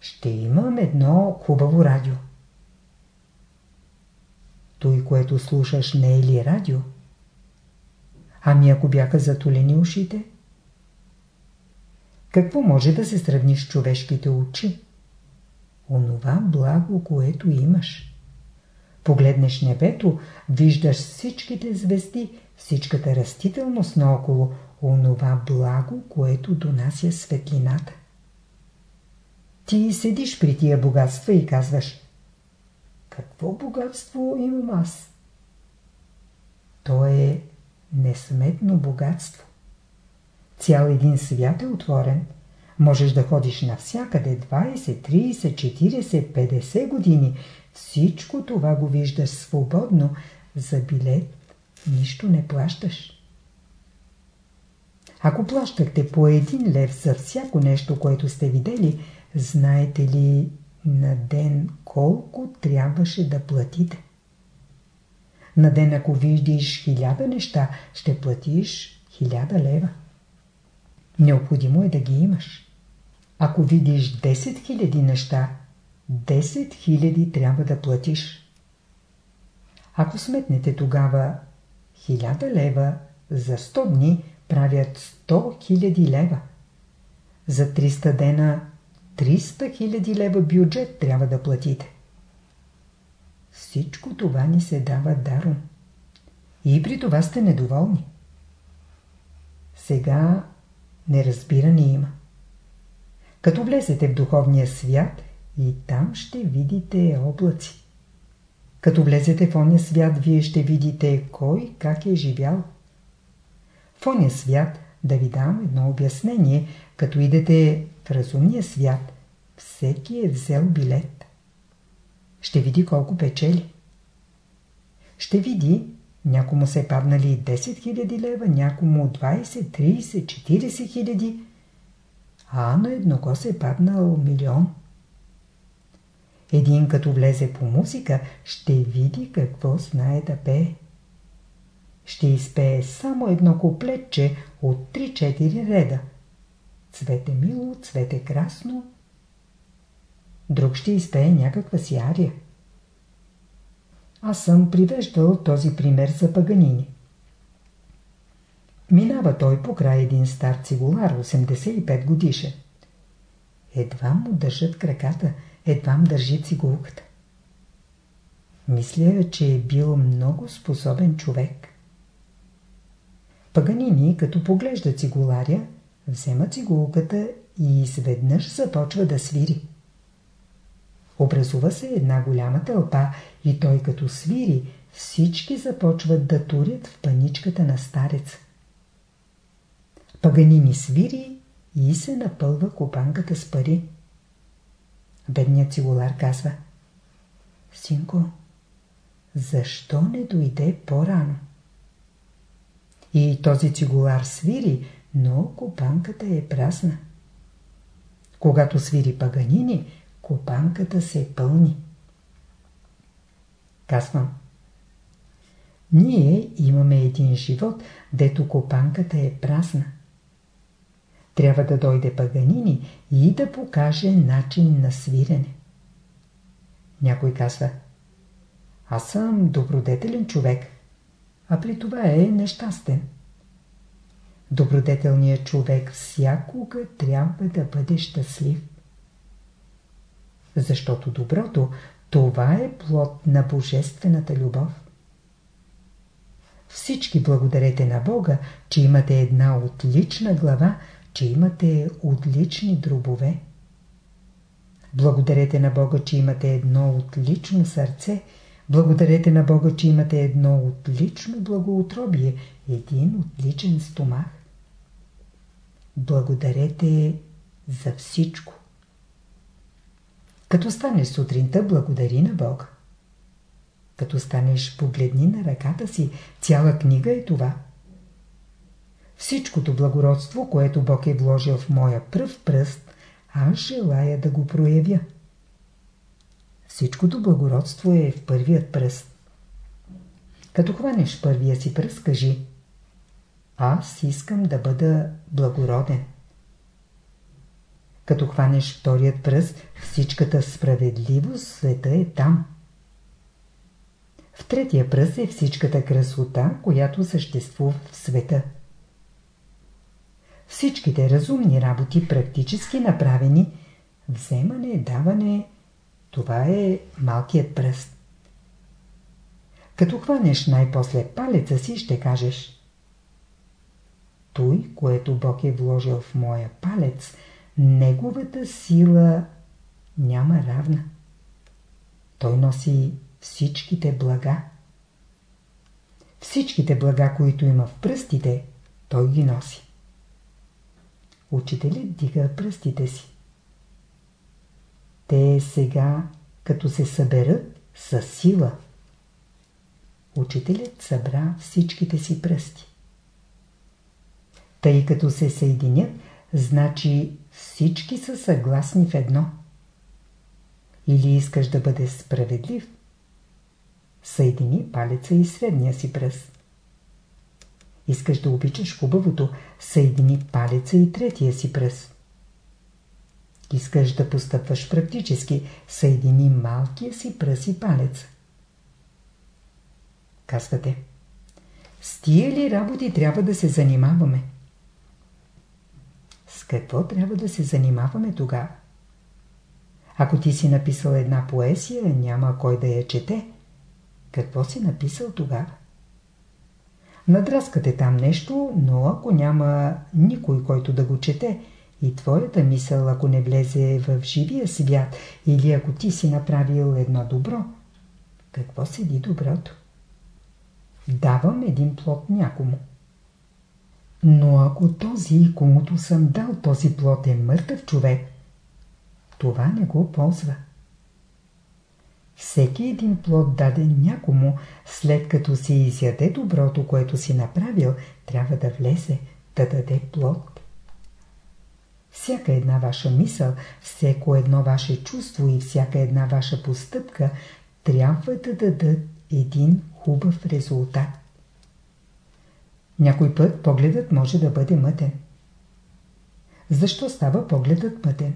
ще имам едно хубаво радио. Той, което слушаш, не е ли радио? Ами ако бяха затулени ушите? Какво може да се сравни с човешките очи? Онова благо, което имаш. Погледнеш небето, виждаш всичките звезди, всичката растителност наоколо, онова благо, което донася светлината. Ти седиш при тия богатства и казваш Какво богатство имам аз? То е несметно богатство. Цял един свят е отворен. Можеш да ходиш навсякъде 20, 30, 40, 50 години. Всичко това го виждаш свободно. За билет нищо не плащаш. Ако плащахте по един лев за всяко нещо, което сте видели, знаете ли на ден колко трябваше да платите? На ден ако видиш хиляда неща, ще платиш хиляда лева. Необходимо е да ги имаш. Ако видиш 10 000 неща, 10 000 трябва да платиш. Ако сметнете тогава 1000 лева за 100 дни правят 100 000 лева. За 300 дена 300 000 лева бюджет трябва да платите. Всичко това ни се дава даром. И при това сте недоволни. Сега неразбиране има. Като влезете в духовния свят и там ще видите облаци. Като влезете в ония свят, вие ще видите кой как е живял. В ония свят да ви дам едно обяснение, като идете в разумния свят, всеки е взел билет. Ще види колко печели. Ще види, някому се паднали 10 000 лева, някому 20, 30, 40 хиляди, а на едного се паднал милион. Един като влезе по музика, ще види какво знае да пее. Ще изпее само едно куплетче от 3-4 реда. Цвете мило, цвете красно. Друг ще изпее някаква си ария. Аз съм привеждал този пример за паганини. Минава той по край един стар цигулар, 85 годишен. Едва му държат краката, едва му държи цигулката. Мисля, че е бил много способен човек. Паганини, като поглежда цигуларя, взема цигулката и изведнъж започва да свири. Образува се една голяма тълпа и той като свири, всички започват да турят в паничката на стареца. Паганини свири и се напълва копанката с пари. Бедният цигулар казва Синко, защо не дойде по-рано? И този цигулар свири, но копанката е празна. Когато свири паганини, копанката се пълни. Казвам. Ние имаме един живот, дето копанката е празна. Трябва да дойде паганини и да покаже начин на свирене. Някой казва Аз съм добродетелен човек, а при това е нещастен. Добродетелният човек всякога трябва да бъде щастлив. Защото доброто, това е плод на божествената любов. Всички благодарете на Бога, че имате една отлична глава, че имате отлични дробове. Благодарете на Бога, че имате едно отлично сърце. Благодарете на Бога, че имате едно отлично благоутробие, един отличен стомах. Благодарете за всичко. Като станеш сутринта, благодари на Бога. Като станеш, погледни на ръката си. Цяла книга е това. Всичкото благородство, което Бог е вложил в моя пръв пръст, аз желая да го проявя. Всичкото благородство е в първият пръст. Като хванеш първия си пръст, кажи Аз искам да бъда благороден. Като хванеш вторият пръст, всичката справедливост света е там. В третия пръст е всичката красота, която съществува в света. Всичките разумни работи, практически направени, вземане, даване, това е малкият пръст. Като хванеш най-после палеца си, ще кажеш Той, което Бог е вложил в моя палец, неговата сила няма равна. Той носи всичките блага. Всичките блага, които има в пръстите, той ги носи. Учителят дига пръстите си. Те сега, като се съберат, са сила. Учителят събра всичките си пръсти. Тъй като се съединят, значи всички са съгласни в едно. Или искаш да бъдеш справедлив, Съедини палеца и средния си пръст. Искаш да обичаш хубавото, съедини палеца и третия си пръст. Искаш да постъпваш практически, съедини малкия си пръст и палец. Казвате, с тия ли работи трябва да се занимаваме? Какво трябва да се занимаваме тогава? Ако ти си написал една поесия, няма кой да я чете. Какво си написал тогава? Надраскате там нещо, но ако няма никой, който да го чете, и твоята мисъл, ако не влезе в живия свят, или ако ти си направил едно добро, какво седи доброто? Давам един плод някому. Но ако този, комуто съм дал този плод е мъртъв човек, това не го ползва. Всеки един плод даден някому, след като си изяде доброто, което си направил, трябва да влезе, да даде плод. Всяка една ваша мисъл, всеко едно ваше чувство и всяка една ваша постъпка трябва да дадат един хубав резултат. Някой път погледът може да бъде мътен. Защо става погледът мътен?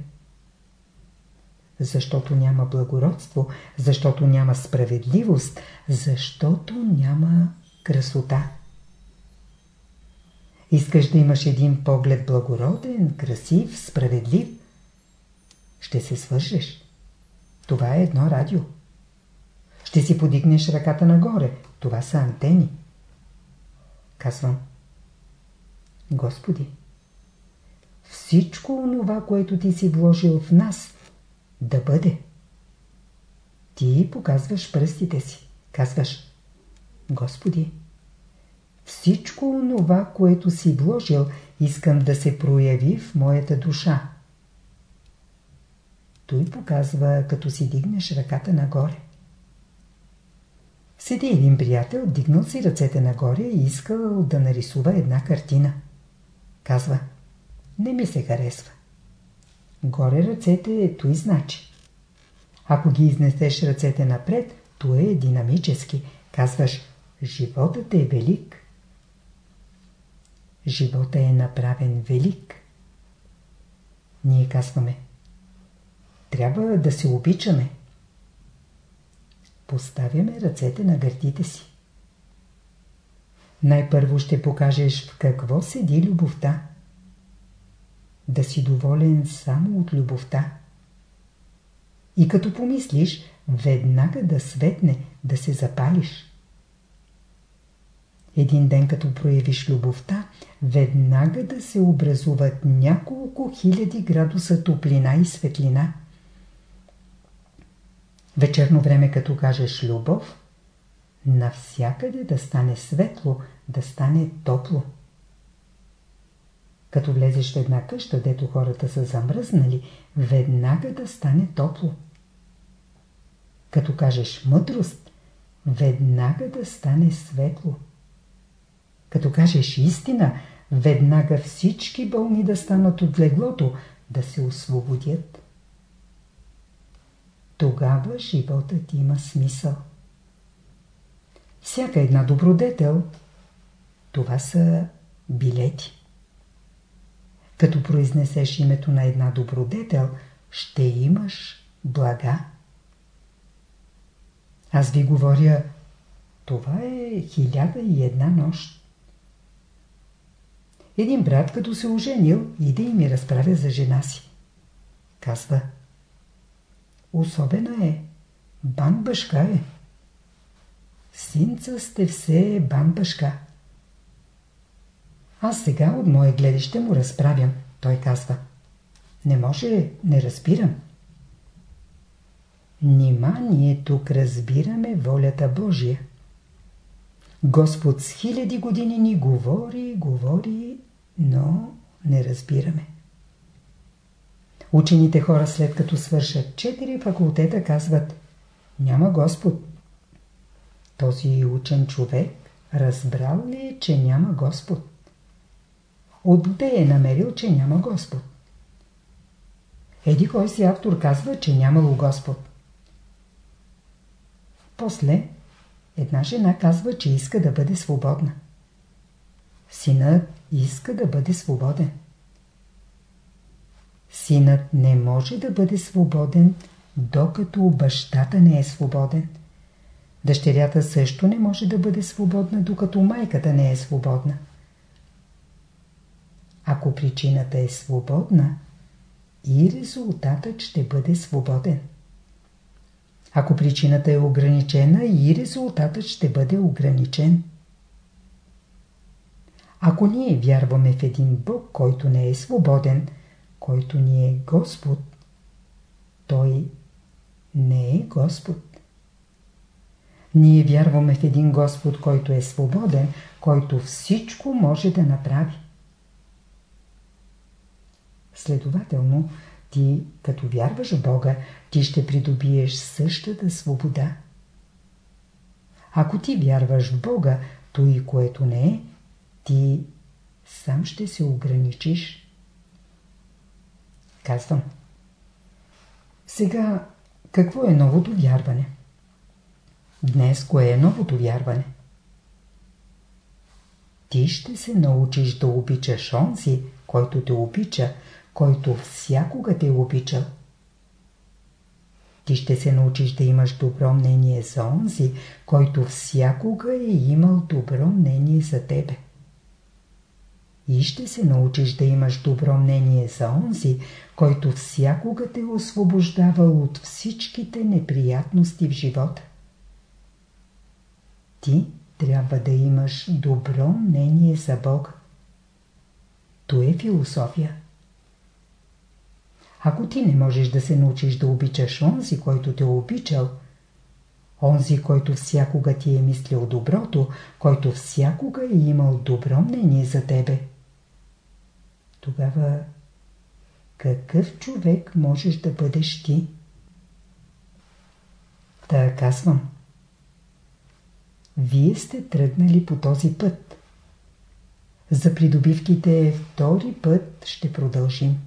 Защото няма благородство, защото няма справедливост, защото няма красота. Искаш да имаш един поглед благороден, красив, справедлив. Ще се свържеш. Това е едно радио. Ще си подигнеш ръката нагоре. Това са антени. Казвам. Господи, всичко онова, което ти си вложил в нас, да бъде. Ти показваш пръстите си. Казваш, Господи, всичко онова, което си вложил, искам да се прояви в моята душа. Той показва, като си дигнеш ръката нагоре. Седи един приятел, дигнал си ръцете нагоре и искал да нарисува една картина. Казва, не ми се харесва. Горе ръцете е той значи. Ако ги изнесеш ръцете напред, то е динамически. Казваш, животът е велик. Живота е направен велик. Ние казваме, трябва да се обичаме. Поставяме ръцете на гърдите си. Най-първо ще покажеш в какво седи любовта. Да си доволен само от любовта. И като помислиш, веднага да светне, да се запалиш. Един ден като проявиш любовта, веднага да се образуват няколко хиляди градуса топлина и светлина. Вечерно време като кажеш любов, навсякъде да стане светло, да стане топло. Като влезеш в една къща, дето хората са замръзнали, веднага да стане топло. Като кажеш мъдрост, веднага да стане светло. Като кажеш истина, веднага всички болни да станат от леглото, да се освободят. Тогава животът има смисъл. Всяка една добродетел, това са билети. Като произнесеш името на една добродетел, ще имаш блага. Аз ви говоря, това е хиляда и една нощ. Един брат, като се оженил, иде и ми разправя за жена си. Казва, особена е, бан башка е. Синца сте все бан башка. Аз сега от мое гледаще му разправям. Той казва, не може, не разбирам. Нима ние тук разбираме волята Божия. Господ с хиляди години ни говори, говори, но не разбираме. Учените хора след като свършат четири факултета казват Няма Господ. Този учен човек разбрал ли е, че няма Господ? Отде е намерил, че няма Господ? Еди кой си автор казва, че нямало Господ. После Една жена казва, че иска да бъде свободна. Синът иска да бъде свободен. Синът не може да бъде свободен, докато бащата не е свободен. Дъщерята също не може да бъде свободна, докато майката не е свободна. Ако причината е свободна, и резултатът ще бъде свободен. Ако причината е ограничена, и резултатът ще бъде ограничен. Ако ние вярваме в един Бог, който не е свободен, който ни е Господ, Той не е Господ. Ние вярваме в един Господ, който е свободен, който всичко може да направи. Следователно, ти, като вярваш в Бога, ти ще придобиеш същата свобода. Ако ти вярваш в Бога, то и което не е, ти сам ще се ограничиш. Казвам. Сега, какво е новото вярване? Днес кое е новото вярване? Ти ще се научиш да обичаш онзи, който те обича, който всякога те е обичал. Ти ще се научиш да имаш добро мнение за онзи, който всякога е имал добро мнение за тебе. И ще се научиш да имаш добро мнение за онзи, който всякога те е освобождавал от всичките неприятности в живота. Ти трябва да имаш добро мнение за Бога. То е философия. Ако ти не можеш да се научиш да обичаш онзи, който те е обичал, онзи, който всякога ти е мислил доброто, който всякога е имал добро мнение за тебе, тогава какъв човек можеш да бъдеш ти? Та казвам. Вие сте тръгнали по този път. За придобивките втори път ще продължим.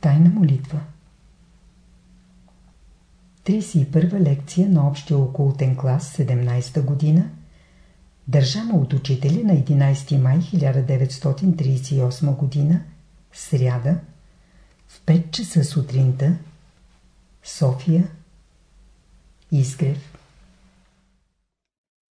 Тайна молитва 31 лекция на общия окултен клас 17 година държана от учителя на 11 май 1938 година сряда в 5 часа сутринта София Изгрев